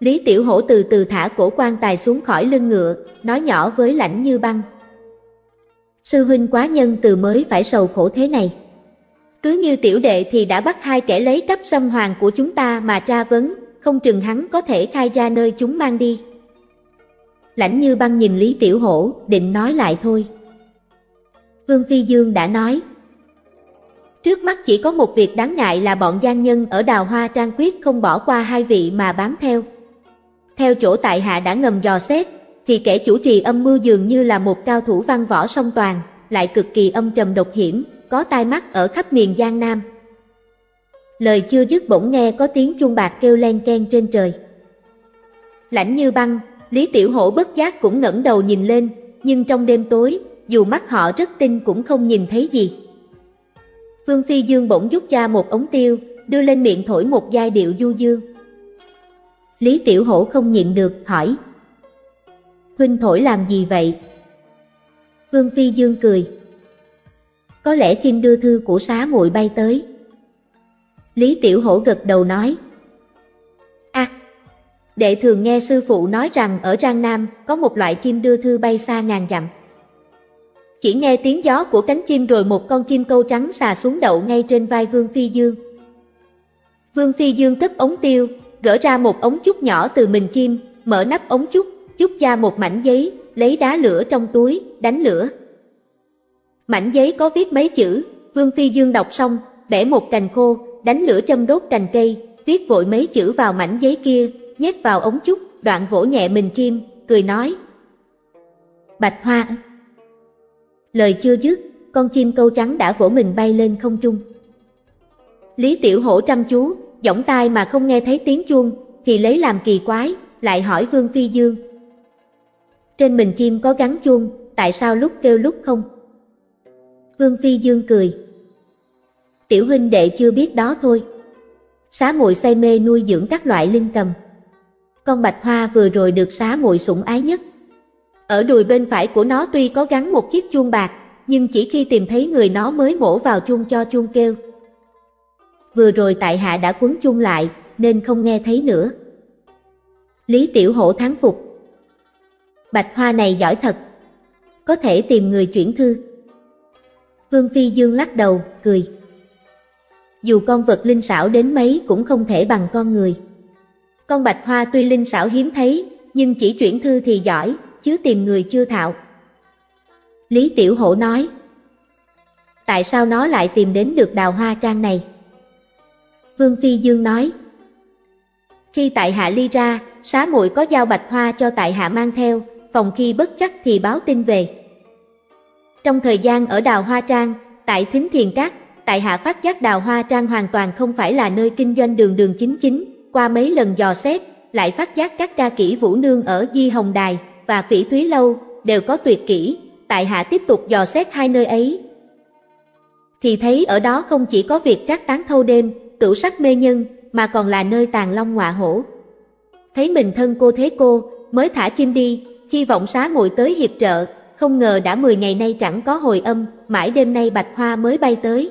Lý Tiểu Hổ từ từ thả cổ quan tài xuống khỏi lưng ngựa, nói nhỏ với lãnh như băng. Sư huynh quá nhân từ mới phải sầu khổ thế này. Cứ như tiểu đệ thì đã bắt hai kẻ lấy cắp xâm hoàng của chúng ta mà tra vấn, không chừng hắn có thể khai ra nơi chúng mang đi. Lãnh như băng nhìn Lý Tiểu Hổ, định nói lại thôi. Vương Phi Dương đã nói. Trước mắt chỉ có một việc đáng ngại là bọn gian nhân ở đào hoa trang quyết không bỏ qua hai vị mà bám theo. Theo chỗ tại hạ đã ngầm dò xét, thì kẻ chủ trì âm mưu dường như là một cao thủ văn võ song toàn, lại cực kỳ âm trầm độc hiểm, có tai mắt ở khắp miền Giang Nam. Lời chưa dứt bỗng nghe có tiếng chuông bạc kêu len ken trên trời. Lãnh như băng, Lý Tiểu Hổ bất giác cũng ngẩng đầu nhìn lên, nhưng trong đêm tối, dù mắt họ rất tinh cũng không nhìn thấy gì. Phương Phi Dương bỗng rút ra một ống tiêu, đưa lên miệng thổi một giai điệu du dương. Lý Tiểu Hổ không nhịn được, hỏi. Huynh thổi làm gì vậy? Vương Phi Dương cười. Có lẽ chim đưa thư của xá muội bay tới. Lý Tiểu Hổ gật đầu nói. À, đệ thường nghe sư phụ nói rằng ở Giang Nam có một loại chim đưa thư bay xa ngàn dặm. Chỉ nghe tiếng gió của cánh chim rồi một con chim câu trắng xà xuống đậu ngay trên vai Vương Phi Dương. Vương Phi Dương cất ống tiêu, gỡ ra một ống trúc nhỏ từ mình chim, mở nắp ống trúc, chút ra một mảnh giấy, lấy đá lửa trong túi, đánh lửa. Mảnh giấy có viết mấy chữ, Vương Phi Dương đọc xong, bẻ một cành khô, đánh lửa châm đốt cành cây, viết vội mấy chữ vào mảnh giấy kia, nhét vào ống trúc, đoạn vỗ nhẹ mình chim, cười nói. Bạch Hoa Lời chưa dứt, con chim câu trắng đã vỗ mình bay lên không trung. Lý Tiểu Hổ chăm chú, giọng tai mà không nghe thấy tiếng chuông, thì lấy làm kỳ quái, lại hỏi Vương Phi Dương. Trên mình chim có gắn chuông, tại sao lúc kêu lúc không? Vương Phi Dương cười. Tiểu huynh đệ chưa biết đó thôi. Xá muội say mê nuôi dưỡng các loại linh cầm. Con bạch hoa vừa rồi được xá muội sủng ái nhất. Ở đùi bên phải của nó tuy có gắn một chiếc chuông bạc, nhưng chỉ khi tìm thấy người nó mới mổ vào chuông cho chuông kêu. Vừa rồi tại hạ đã quấn chung lại, nên không nghe thấy nữa. Lý Tiểu Hổ thắng phục. Bạch hoa này giỏi thật. Có thể tìm người chuyển thư. Vương Phi Dương lắc đầu, cười. Dù con vật linh xảo đến mấy cũng không thể bằng con người. Con bạch hoa tuy linh xảo hiếm thấy, nhưng chỉ chuyển thư thì giỏi, chứ tìm người chưa thạo. Lý Tiểu Hổ nói, tại sao nó lại tìm đến được đào hoa trang này? Vương Phi Dương nói, khi tại hạ ly ra, xá muội có giao bạch hoa cho tại hạ mang theo, phòng khi bất chắc thì báo tin về. Trong thời gian ở đào hoa trang, tại thính thiền cát, tại hạ phát giác đào hoa trang hoàn toàn không phải là nơi kinh doanh đường đường chính chính, qua mấy lần dò xét, lại phát giác các ca kỹ vũ nương ở Di Hồng Đài và Phỉ Thúy Lâu đều có tuyệt kỹ, tại hạ tiếp tục dò xét hai nơi ấy. Thì thấy ở đó không chỉ có việc trác tán thâu đêm, cửu sắc mê nhân, mà còn là nơi tàn long ngọa hổ. Thấy mình thân cô thế cô, mới thả chim đi, hy vọng xá muội tới hiệp trợ, không ngờ đã 10 ngày nay chẳng có hồi âm, mãi đêm nay bạch hoa mới bay tới.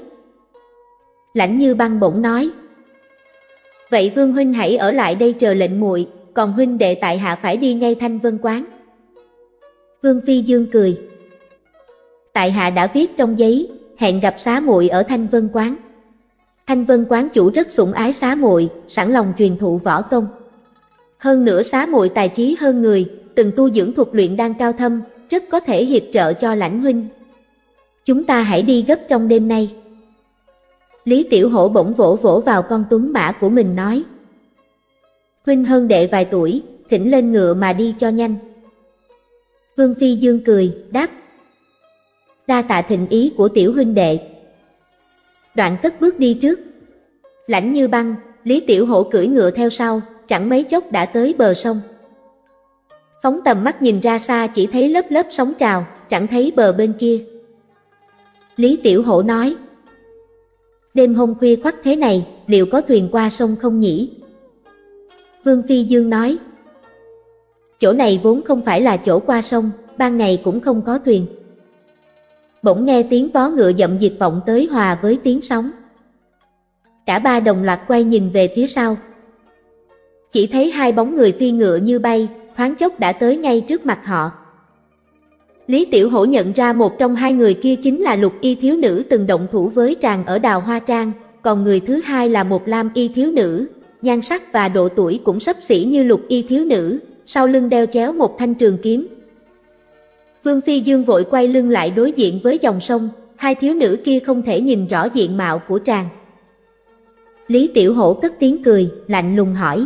Lãnh như băng bỗng nói. Vậy Vương Huynh hãy ở lại đây chờ lệnh muội, còn Huynh đệ tại hạ phải đi ngay thanh vân quán. Vương Phi Dương cười. Tại hạ đã viết trong giấy, hẹn gặp xá muội ở thanh vân quán. Thanh vân quán chủ rất sủng ái xá muội, sẵn lòng truyền thụ võ công. Hơn nữa xá muội tài trí hơn người, từng tu dưỡng thuật luyện đang cao thâm, rất có thể hiệp trợ cho lãnh huynh. Chúng ta hãy đi gấp trong đêm nay. Lý Tiểu Hổ bỗng vỗ vỗ vào con tuấn mã của mình nói. Huynh hơn đệ vài tuổi, thỉnh lên ngựa mà đi cho nhanh. Vương Phi Dương cười, đáp. Đa tạ thịnh ý của tiểu huynh đệ. Đoạn tất bước đi trước. Lãnh như băng, Lý Tiểu Hổ cưỡi ngựa theo sau, chẳng mấy chốc đã tới bờ sông. Phóng tầm mắt nhìn ra xa chỉ thấy lớp lớp sóng trào, chẳng thấy bờ bên kia. Lý Tiểu Hổ nói, Đêm hôm khuya khoắt thế này, liệu có thuyền qua sông không nhỉ? Vương Phi Dương nói, Chỗ này vốn không phải là chỗ qua sông, ban ngày cũng không có thuyền. Bỗng nghe tiếng vó ngựa dậm diệt vọng tới hòa với tiếng sóng. Cả ba đồng loạt quay nhìn về phía sau. Chỉ thấy hai bóng người phi ngựa như bay, thoáng chốc đã tới ngay trước mặt họ. Lý Tiểu Hổ nhận ra một trong hai người kia chính là lục y thiếu nữ từng động thủ với tràng ở đào Hoa Trang, còn người thứ hai là một lam y thiếu nữ, nhan sắc và độ tuổi cũng sấp xỉ như lục y thiếu nữ, sau lưng đeo chéo một thanh trường kiếm. Vương Phi Dương vội quay lưng lại đối diện với dòng sông, hai thiếu nữ kia không thể nhìn rõ diện mạo của chàng. Lý Tiểu Hổ cất tiếng cười, lạnh lùng hỏi.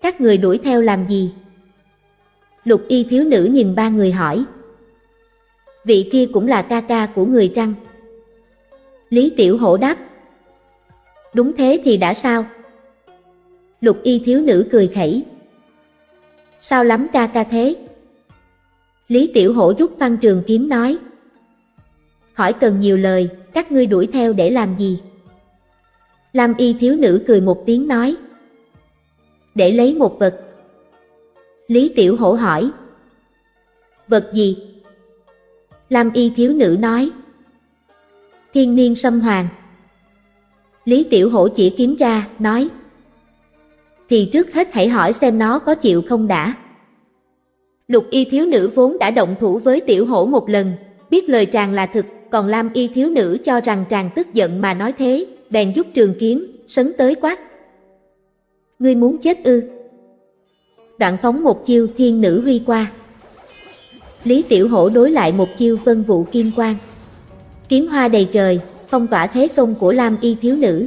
Các người đuổi theo làm gì? Lục y thiếu nữ nhìn ba người hỏi. Vị kia cũng là ca ca của người trăng. Lý Tiểu Hổ đáp. Đúng thế thì đã sao? Lục y thiếu nữ cười khẩy. Sao lắm ca ca thế? Lý Tiểu Hổ rút văn trường kiếm nói. khỏi cần nhiều lời, các ngươi đuổi theo để làm gì? Lam y thiếu nữ cười một tiếng nói. Để lấy một vật. Lý Tiểu Hổ hỏi. Vật gì? Lam y thiếu nữ nói. Thiên niên sâm hoàng. Lý Tiểu Hổ chỉ kiếm ra, nói. Thì trước hết hãy hỏi xem nó có chịu không đã. Lục y thiếu nữ vốn đã động thủ với Tiểu Hổ một lần, biết lời tràng là thực, còn Lam y thiếu nữ cho rằng tràng tức giận mà nói thế, bèn rút trường kiếm, sấn tới quát. Ngươi muốn chết ư? Đoạn phóng một chiêu thiên nữ huy qua. Lý Tiểu Hổ đối lại một chiêu vân vụ kim quang. Kiếm hoa đầy trời, phong tỏa thế công của Lam y thiếu nữ.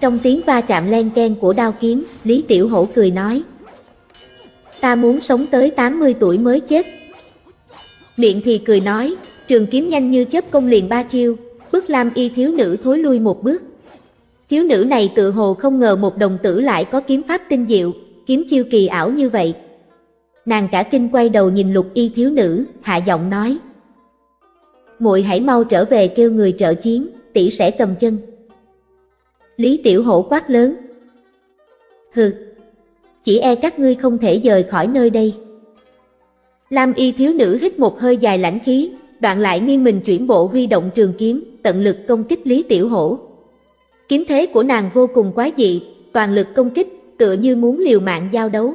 Trong tiếng va chạm len ken của đao kiếm, Lý Tiểu Hổ cười nói. Ta muốn sống tới 80 tuổi mới chết. Miệng thì cười nói, trường kiếm nhanh như chớp công liền ba chiêu, bước Lam y thiếu nữ thối lui một bước. Thiếu nữ này tự hồ không ngờ một đồng tử lại có kiếm pháp tinh diệu, kiếm chiêu kỳ ảo như vậy. Nàng cả kinh quay đầu nhìn lục y thiếu nữ, hạ giọng nói. muội hãy mau trở về kêu người trợ chiến, tỷ sẽ cầm chân. Lý Tiểu Hổ quát lớn. Hừ, chỉ e các ngươi không thể rời khỏi nơi đây. Lam y thiếu nữ hít một hơi dài lãnh khí, đoạn lại nghiêng mình chuyển bộ huy động trường kiếm, tận lực công kích Lý Tiểu Hổ. Kiếm thế của nàng vô cùng quá dị, toàn lực công kích, tựa như muốn liều mạng giao đấu.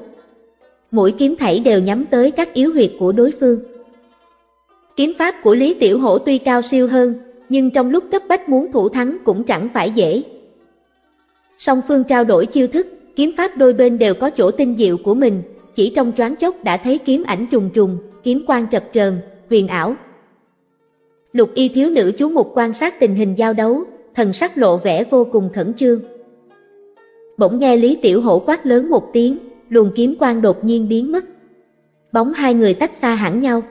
Mỗi kiếm thảy đều nhắm tới các yếu huyệt của đối phương. Kiếm pháp của Lý Tiểu Hổ tuy cao siêu hơn, nhưng trong lúc cấp bách muốn thủ thắng cũng chẳng phải dễ. Song phương trao đổi chiêu thức, kiếm pháp đôi bên đều có chỗ tinh diệu của mình, chỉ trong choáng chốc đã thấy kiếm ảnh trùng trùng, kiếm quang trập trờn, huyền ảo. Lục y thiếu nữ chú mục quan sát tình hình giao đấu, thần sắc lộ vẻ vô cùng khẩn trương. Bỗng nghe Lý Tiểu Hổ quát lớn một tiếng, luồng kiếm quang đột nhiên biến mất. Bóng hai người tách xa hẳn nhau.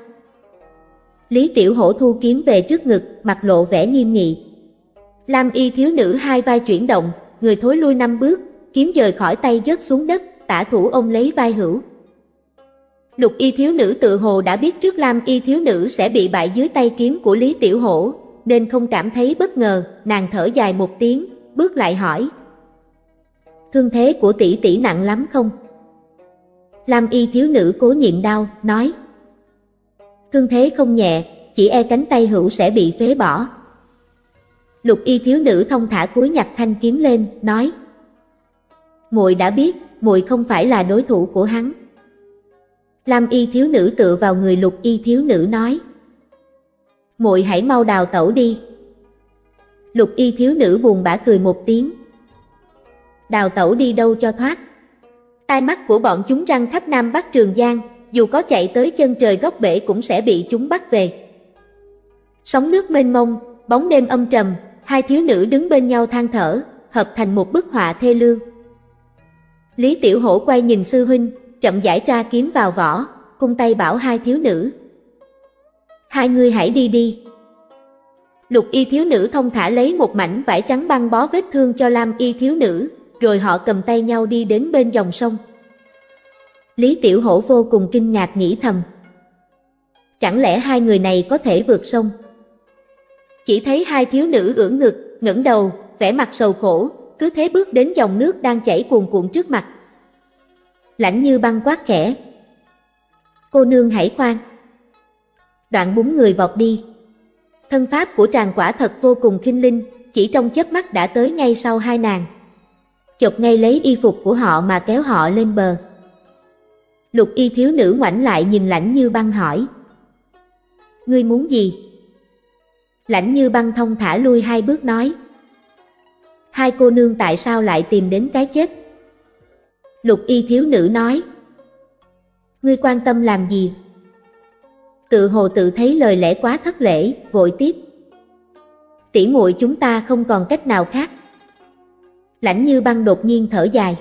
Lý Tiểu Hổ thu kiếm về trước ngực, mặt lộ vẻ nghiêm nghị. Lam y thiếu nữ hai vai chuyển động, người thối lui năm bước, kiếm rời khỏi tay rớt xuống đất, tả thủ ông lấy vai hữu. Lục y thiếu nữ tự hồ đã biết trước Lam y thiếu nữ sẽ bị bại dưới tay kiếm của Lý Tiểu Hổ, nên không cảm thấy bất ngờ, nàng thở dài một tiếng, bước lại hỏi. Thương thế của tỷ tỷ nặng lắm không? Lam y thiếu nữ cố nhịn đau, nói. Thương thế không nhẹ, chỉ e cánh tay hữu sẽ bị phế bỏ. Lục y thiếu nữ thông thả cúi nhặt thanh kiếm lên, nói muội đã biết, muội không phải là đối thủ của hắn. Lam y thiếu nữ tựa vào người lục y thiếu nữ nói. muội hãy mau đào tẩu đi. Lục y thiếu nữ buồn bã cười một tiếng. Đào tẩu đi đâu cho thoát. Tai mắt của bọn chúng răng khắp Nam Bắc Trường Giang, dù có chạy tới chân trời góc bể cũng sẽ bị chúng bắt về. Sóng nước mênh mông, bóng đêm âm trầm, hai thiếu nữ đứng bên nhau than thở, hợp thành một bức họa thê lương. Lý Tiểu Hổ quay nhìn sư huynh, chậm giải tra kiếm vào vỏ, cung tay bảo hai thiếu nữ. Hai người hãy đi đi. Lục y thiếu nữ thông thả lấy một mảnh vải trắng băng bó vết thương cho Lam y thiếu nữ, rồi họ cầm tay nhau đi đến bên dòng sông. Lý Tiểu Hổ vô cùng kinh ngạc nghĩ thầm. Chẳng lẽ hai người này có thể vượt sông? Chỉ thấy hai thiếu nữ ưỡn ngực, ngẩng đầu, vẻ mặt sầu khổ, cứ thế bước đến dòng nước đang chảy cuồn cuộn trước mặt. Lãnh như băng quát khẽ. Cô nương hãy khoan. Đoạn búng người vọt đi. Thân pháp của tràng quả thật vô cùng kinh linh, chỉ trong chớp mắt đã tới ngay sau hai nàng. Chộp ngay lấy y phục của họ mà kéo họ lên bờ. Lục y thiếu nữ ngoảnh lại nhìn lãnh như băng hỏi. Ngươi muốn gì? Lãnh như băng thông thả lui hai bước nói. Hai cô nương tại sao lại tìm đến cái chết? Lục y thiếu nữ nói. Ngươi quan tâm làm gì? Tự hồ tự thấy lời lẽ quá thất lễ, vội tiếp. Tỷ muội chúng ta không còn cách nào khác. Lãnh như băng đột nhiên thở dài.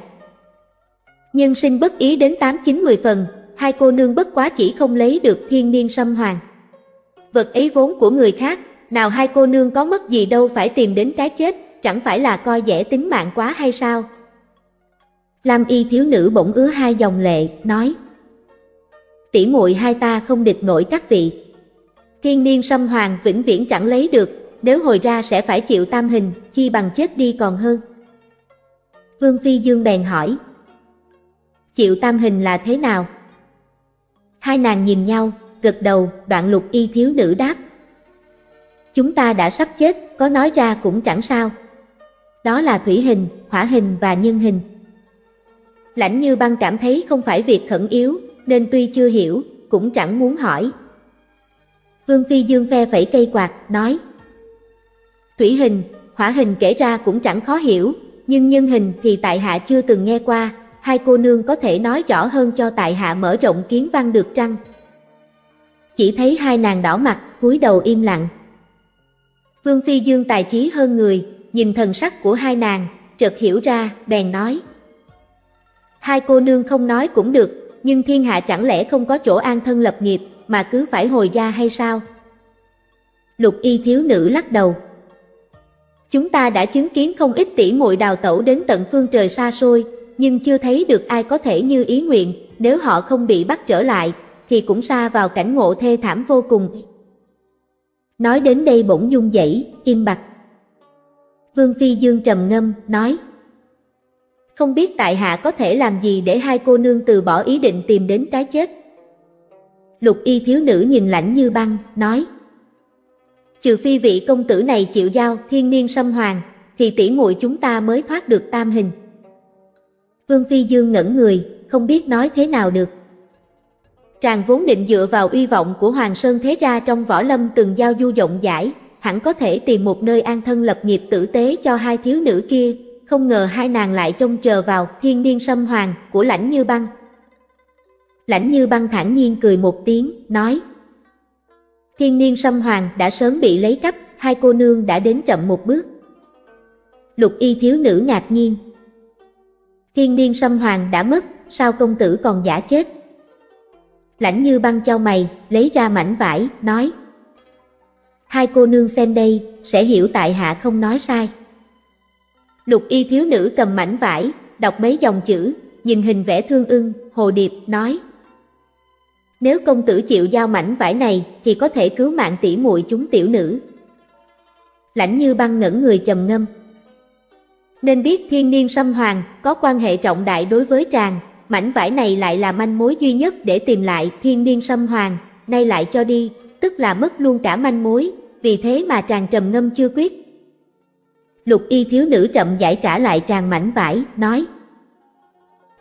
Nhân sinh bất ý đến 8-9-10 phần, hai cô nương bất quá chỉ không lấy được thiên niên sâm hoàng. Vật ấy vốn của người khác, nào hai cô nương có mất gì đâu phải tìm đến cái chết, chẳng phải là coi dễ tính mạng quá hay sao? Lam y thiếu nữ bỗng ứa hai dòng lệ, nói Tỷ muội hai ta không địch nổi các vị. Thiên niên sâm hoàng vĩnh viễn chẳng lấy được, nếu hồi ra sẽ phải chịu tam hình, chi bằng chết đi còn hơn. Vương Phi Dương bèn hỏi Chịu tam hình là thế nào? Hai nàng nhìn nhau, gật đầu, đoạn lục y thiếu nữ đáp Chúng ta đã sắp chết, có nói ra cũng chẳng sao. Đó là thủy hình, hỏa hình và nhân hình. Lãnh như băng cảm thấy không phải việc khẩn yếu, nên tuy chưa hiểu, cũng chẳng muốn hỏi. Vương Phi Dương phe phẩy cây quạt, nói Thủy hình, hỏa hình kể ra cũng chẳng khó hiểu, nhưng nhân hình thì tại hạ chưa từng nghe qua, hai cô nương có thể nói rõ hơn cho tại hạ mở rộng kiến văn được trăng. Chỉ thấy hai nàng đỏ mặt, cúi đầu im lặng. Vương Phi Dương tài trí hơn người, nhìn thần sắc của hai nàng, chợt hiểu ra, bèn nói. Hai cô nương không nói cũng được, nhưng thiên hạ chẳng lẽ không có chỗ an thân lập nghiệp, mà cứ phải hồi gia hay sao? Lục y thiếu nữ lắc đầu. Chúng ta đã chứng kiến không ít tỷ muội đào tẩu đến tận phương trời xa xôi, nhưng chưa thấy được ai có thể như ý nguyện, nếu họ không bị bắt trở lại, thì cũng xa vào cảnh ngộ thê thảm vô cùng. Nói đến đây bỗng dung dãy im bặt. Vương Phi Dương trầm ngâm, nói Không biết tại hạ có thể làm gì để hai cô nương từ bỏ ý định tìm đến cái chết. Lục y thiếu nữ nhìn lạnh như băng, nói Trừ phi vị công tử này chịu giao thiên niên sâm hoàng, thì tỷ muội chúng ta mới thoát được tam hình. Vương Phi Dương ngẩn người, không biết nói thế nào được. Tràng vốn định dựa vào uy vọng của Hoàng Sơn Thế Ra trong võ lâm từng giao du rộng giải, hẳn có thể tìm một nơi an thân lập nghiệp tử tế cho hai thiếu nữ kia, không ngờ hai nàng lại trông chờ vào thiên niên sâm hoàng của lãnh như băng. Lãnh như băng thản nhiên cười một tiếng, nói Thiên niên sâm hoàng đã sớm bị lấy cắp, hai cô nương đã đến chậm một bước. Lục y thiếu nữ ngạc nhiên. Thiên niên sâm hoàng đã mất, sao công tử còn giả chết? Lãnh như băng trao mày, lấy ra mảnh vải, nói Hai cô nương xem đây, sẽ hiểu tại hạ không nói sai. Lục y thiếu nữ cầm mảnh vải, đọc mấy dòng chữ, nhìn hình vẽ thương ưng, hồ điệp, nói Nếu công tử chịu giao mảnh vải này, thì có thể cứu mạng tỷ muội chúng tiểu nữ. Lãnh như băng ngẩn người trầm ngâm. Nên biết thiên niên sâm hoàng có quan hệ trọng đại đối với tràng, mảnh vải này lại là manh mối duy nhất để tìm lại thiên niên sâm hoàng, nay lại cho đi, tức là mất luôn cả manh mối, vì thế mà tràng trầm ngâm chưa quyết. Lục y thiếu nữ chậm giải trả lại tràng mảnh vải, nói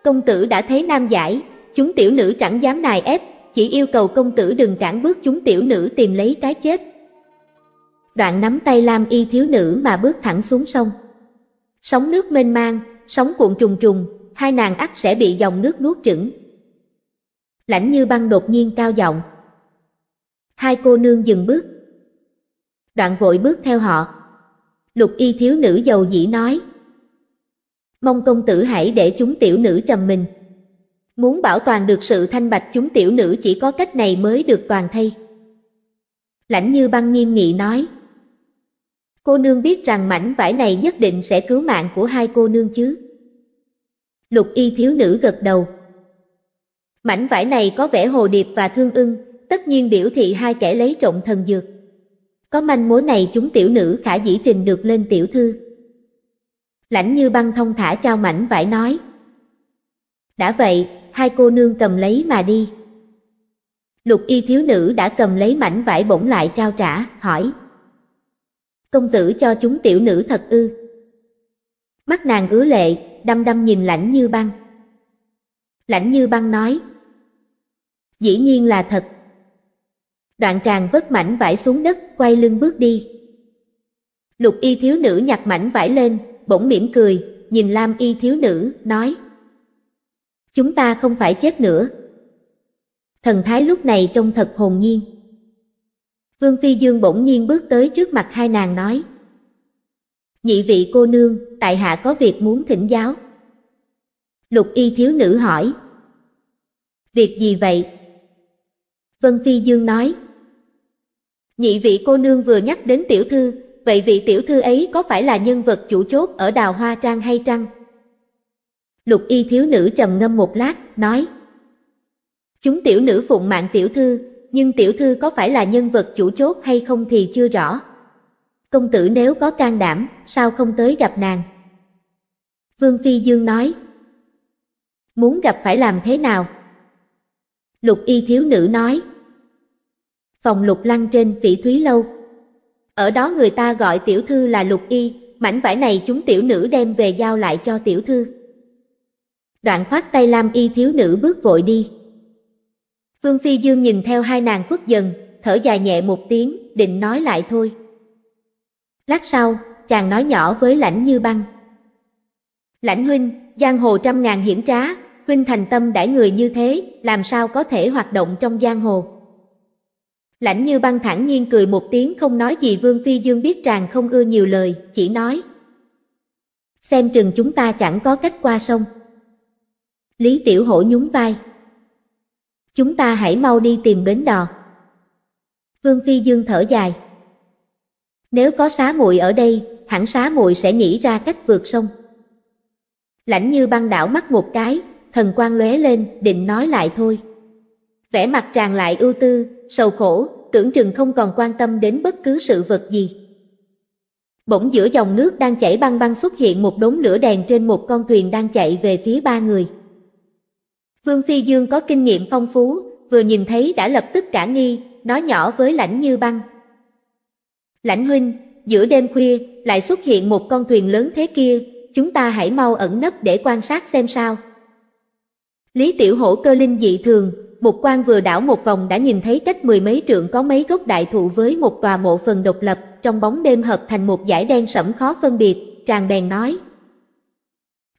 Công tử đã thấy nam giải, chúng tiểu nữ chẳng dám nài ép, chỉ yêu cầu công tử đừng cản bước chúng tiểu nữ tìm lấy cái chết. Đoạn nắm tay Lam y thiếu nữ mà bước thẳng xuống sông. Sóng nước mênh mang, sóng cuộn trùng trùng, hai nàng ắt sẽ bị dòng nước nuốt chửng. Lãnh như băng đột nhiên cao giọng. Hai cô nương dừng bước. Đoạn vội bước theo họ. Lục y thiếu nữ giàu dĩ nói. Mong công tử hãy để chúng tiểu nữ trầm mình. Muốn bảo toàn được sự thanh bạch chúng tiểu nữ chỉ có cách này mới được toàn thay. Lãnh như băng nghiêm nghị nói. Cô nương biết rằng mảnh vải này nhất định sẽ cứu mạng của hai cô nương chứ. Lục y thiếu nữ gật đầu. Mảnh vải này có vẻ hồ điệp và thương ưng, tất nhiên biểu thị hai kẻ lấy trộm thần dược. Có manh mối này chúng tiểu nữ khả dĩ trình được lên tiểu thư. Lãnh như băng thông thả trao mảnh vải nói. Đã vậy, hai cô nương cầm lấy mà đi. Lục y thiếu nữ đã cầm lấy mảnh vải bổng lại trao trả, hỏi. Công tử cho chúng tiểu nữ thật ư. Mắt nàng ứa lệ, đăm đăm nhìn lãnh như băng. Lãnh như băng nói. Dĩ nhiên là thật. Đoạn tràng vớt mảnh vải xuống đất, quay lưng bước đi. Lục y thiếu nữ nhặt mảnh vải lên, bỗng mỉm cười, nhìn Lam y thiếu nữ, nói. Chúng ta không phải chết nữa. Thần thái lúc này trông thật hồn nhiên. Vương Phi Dương bỗng nhiên bước tới trước mặt hai nàng nói. Nhị vị cô nương, tại hạ có việc muốn thỉnh giáo. Lục y thiếu nữ hỏi. Việc gì vậy? Vân Phi Dương nói. Nhị vị cô nương vừa nhắc đến tiểu thư, vậy vị tiểu thư ấy có phải là nhân vật chủ chốt ở đào hoa trang hay trăng? Lục y thiếu nữ trầm ngâm một lát, nói. Chúng tiểu nữ phụng mạng tiểu thư, nhưng tiểu thư có phải là nhân vật chủ chốt hay không thì chưa rõ. Công tử nếu có can đảm, sao không tới gặp nàng? Vương Phi Dương nói. Muốn gặp phải làm thế nào? Lục y thiếu nữ nói. Phòng lục lăng trên phỉ thúy lâu. Ở đó người ta gọi tiểu thư là lục y, mảnh vải này chúng tiểu nữ đem về giao lại cho tiểu thư. Đoạn khoát tay lam y thiếu nữ bước vội đi. Vương Phi Dương nhìn theo hai nàng khuất dần, thở dài nhẹ một tiếng, định nói lại thôi. Lát sau, chàng nói nhỏ với lãnh như băng. Lãnh huynh, giang hồ trăm ngàn hiểm trá, huynh thành tâm đãi người như thế, làm sao có thể hoạt động trong giang hồ. Lãnh như băng thẳng nhiên cười một tiếng không nói gì Vương Phi Dương biết rằng không ưa nhiều lời, chỉ nói. Xem chừng chúng ta chẳng có cách qua sông. Lý Tiểu Hổ nhún vai. Chúng ta hãy mau đi tìm bến đò. Vương Phi Dương thở dài. Nếu có xá muội ở đây, hẳn xá muội sẽ nghĩ ra cách vượt sông. Lãnh như băng đảo mắt một cái, thần quang lóe lên, định nói lại thôi. Vẻ mặt tràn lại ưu tư, sầu khổ, tưởng chừng không còn quan tâm đến bất cứ sự vật gì. Bỗng giữa dòng nước đang chảy băng băng xuất hiện một đống lửa đèn trên một con thuyền đang chạy về phía ba người. Vương Phi Dương có kinh nghiệm phong phú, vừa nhìn thấy đã lập tức cả nghi, nói nhỏ với lãnh như băng. Lãnh huynh, giữa đêm khuya, lại xuất hiện một con thuyền lớn thế kia, chúng ta hãy mau ẩn nấp để quan sát xem sao. Lý Tiểu Hổ cơ linh dị thường, một quan vừa đảo một vòng đã nhìn thấy cách mười mấy trượng có mấy gốc đại thụ với một tòa mộ phần độc lập, trong bóng đêm hợp thành một dải đen sẫm khó phân biệt, tràng bèn nói.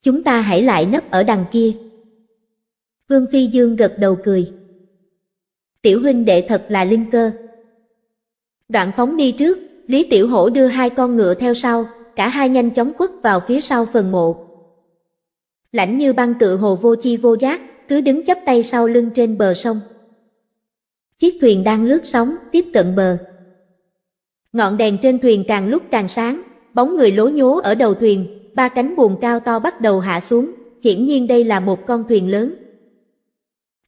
Chúng ta hãy lại nấp ở đằng kia. Vương Phi Dương gật đầu cười. Tiểu huynh đệ thật là linh cơ. Đoạn phóng đi trước, Lý Tiểu Hổ đưa hai con ngựa theo sau, cả hai nhanh chóng quất vào phía sau phần mộ. Lãnh như băng tự hồ vô chi vô giác, cứ đứng chắp tay sau lưng trên bờ sông. Chiếc thuyền đang lướt sóng, tiếp cận bờ. Ngọn đèn trên thuyền càng lúc càng sáng, bóng người lố nhố ở đầu thuyền, ba cánh buồm cao to bắt đầu hạ xuống, hiển nhiên đây là một con thuyền lớn.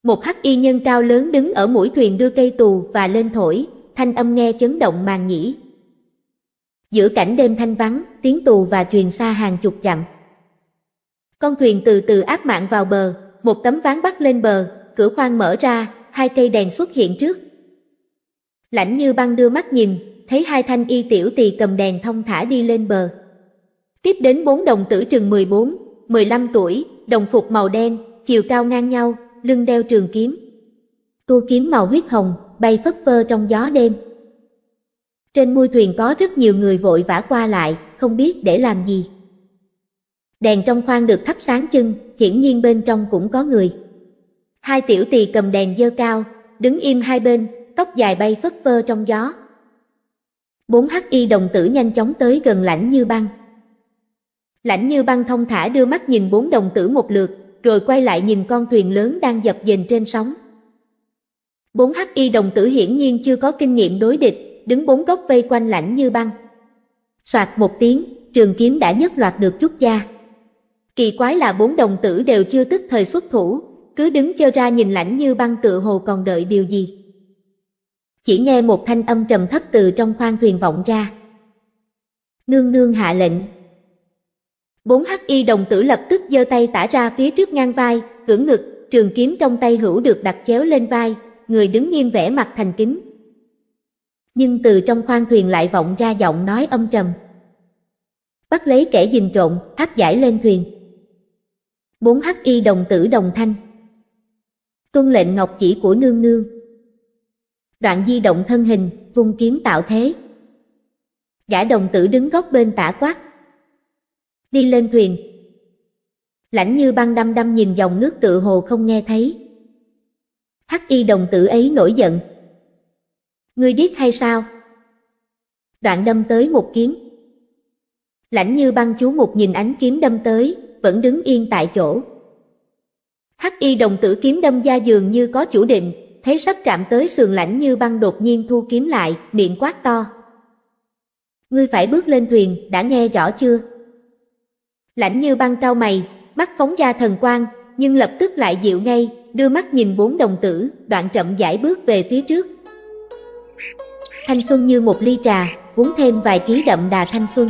Một hắc y nhân cao lớn đứng ở mũi thuyền đưa cây tù và lên thổi, thanh âm nghe chấn động màng nhĩ. Giữa cảnh đêm thanh vắng, tiếng tù và truyền xa hàng chục dặm. Con thuyền từ từ áp mạng vào bờ, một tấm ván bắt lên bờ, cửa khoang mở ra, hai cây đèn xuất hiện trước. Lãnh như băng đưa mắt nhìn, thấy hai thanh y tiểu tỳ cầm đèn thông thả đi lên bờ. Tiếp đến bốn đồng tử trường 14, 15 tuổi, đồng phục màu đen, chiều cao ngang nhau, lưng đeo trường kiếm. Tua kiếm màu huyết hồng, bay phất phơ trong gió đêm. Trên mui thuyền có rất nhiều người vội vã qua lại, không biết để làm gì. Đèn trong khoang được thắp sáng chưng, hiển nhiên bên trong cũng có người. Hai tiểu tỳ cầm đèn dơ cao, đứng im hai bên, tóc dài bay phất phơ trong gió. Bốn hắc y đồng tử nhanh chóng tới gần lãnh như băng. Lãnh như băng thông thả đưa mắt nhìn bốn đồng tử một lượt, rồi quay lại nhìn con thuyền lớn đang dập dềnh trên sóng. Bốn hắc y đồng tử hiển nhiên chưa có kinh nghiệm đối địch, đứng bốn góc vây quanh lãnh như băng. Soạt một tiếng, trường kiếm đã nhất loạt được rút ra. Kỳ quái là bốn đồng tử đều chưa tức thời xuất thủ, cứ đứng chơ ra nhìn lãnh như băng tự hồ còn đợi điều gì. Chỉ nghe một thanh âm trầm thấp từ trong khoang thuyền vọng ra. Nương nương hạ lệnh. Bốn hắc y đồng tử lập tức giơ tay tả ra phía trước ngang vai, cưỡng ngực, trường kiếm trong tay hữu được đặt chéo lên vai, người đứng nghiêm vẻ mặt thành kính. Nhưng từ trong khoang thuyền lại vọng ra giọng nói âm trầm. Bắt lấy kẻ dình trộn, áp giải lên thuyền. Bốn hắc y đồng tử đồng thanh. Tuân lệnh ngọc chỉ của nương nương. Đoạn di động thân hình, vung kiếm tạo thế. Gã đồng tử đứng góc bên tả quát. Đi lên thuyền. Lãnh như băng đăm đăm nhìn dòng nước tự hồ không nghe thấy. Hắc y đồng tử ấy nổi giận. Ngươi điếc hay sao? Đoạn đâm tới một kiếm. Lãnh như băng chú một nhìn ánh kiếm đâm tới, vẫn đứng yên tại chỗ. Hắc y đồng tử kiếm đâm ra dường như có chủ định, thấy sắp chạm tới sườn lãnh như băng đột nhiên thu kiếm lại, miệng quát to. Ngươi phải bước lên thuyền, đã nghe rõ chưa? Lãnh như băng cao mày, mắt phóng ra thần quang, nhưng lập tức lại dịu ngay, đưa mắt nhìn bốn đồng tử, đoạn chậm giải bước về phía trước. Thanh xuân như một ly trà, uống thêm vài ký đậm đà thanh xuân.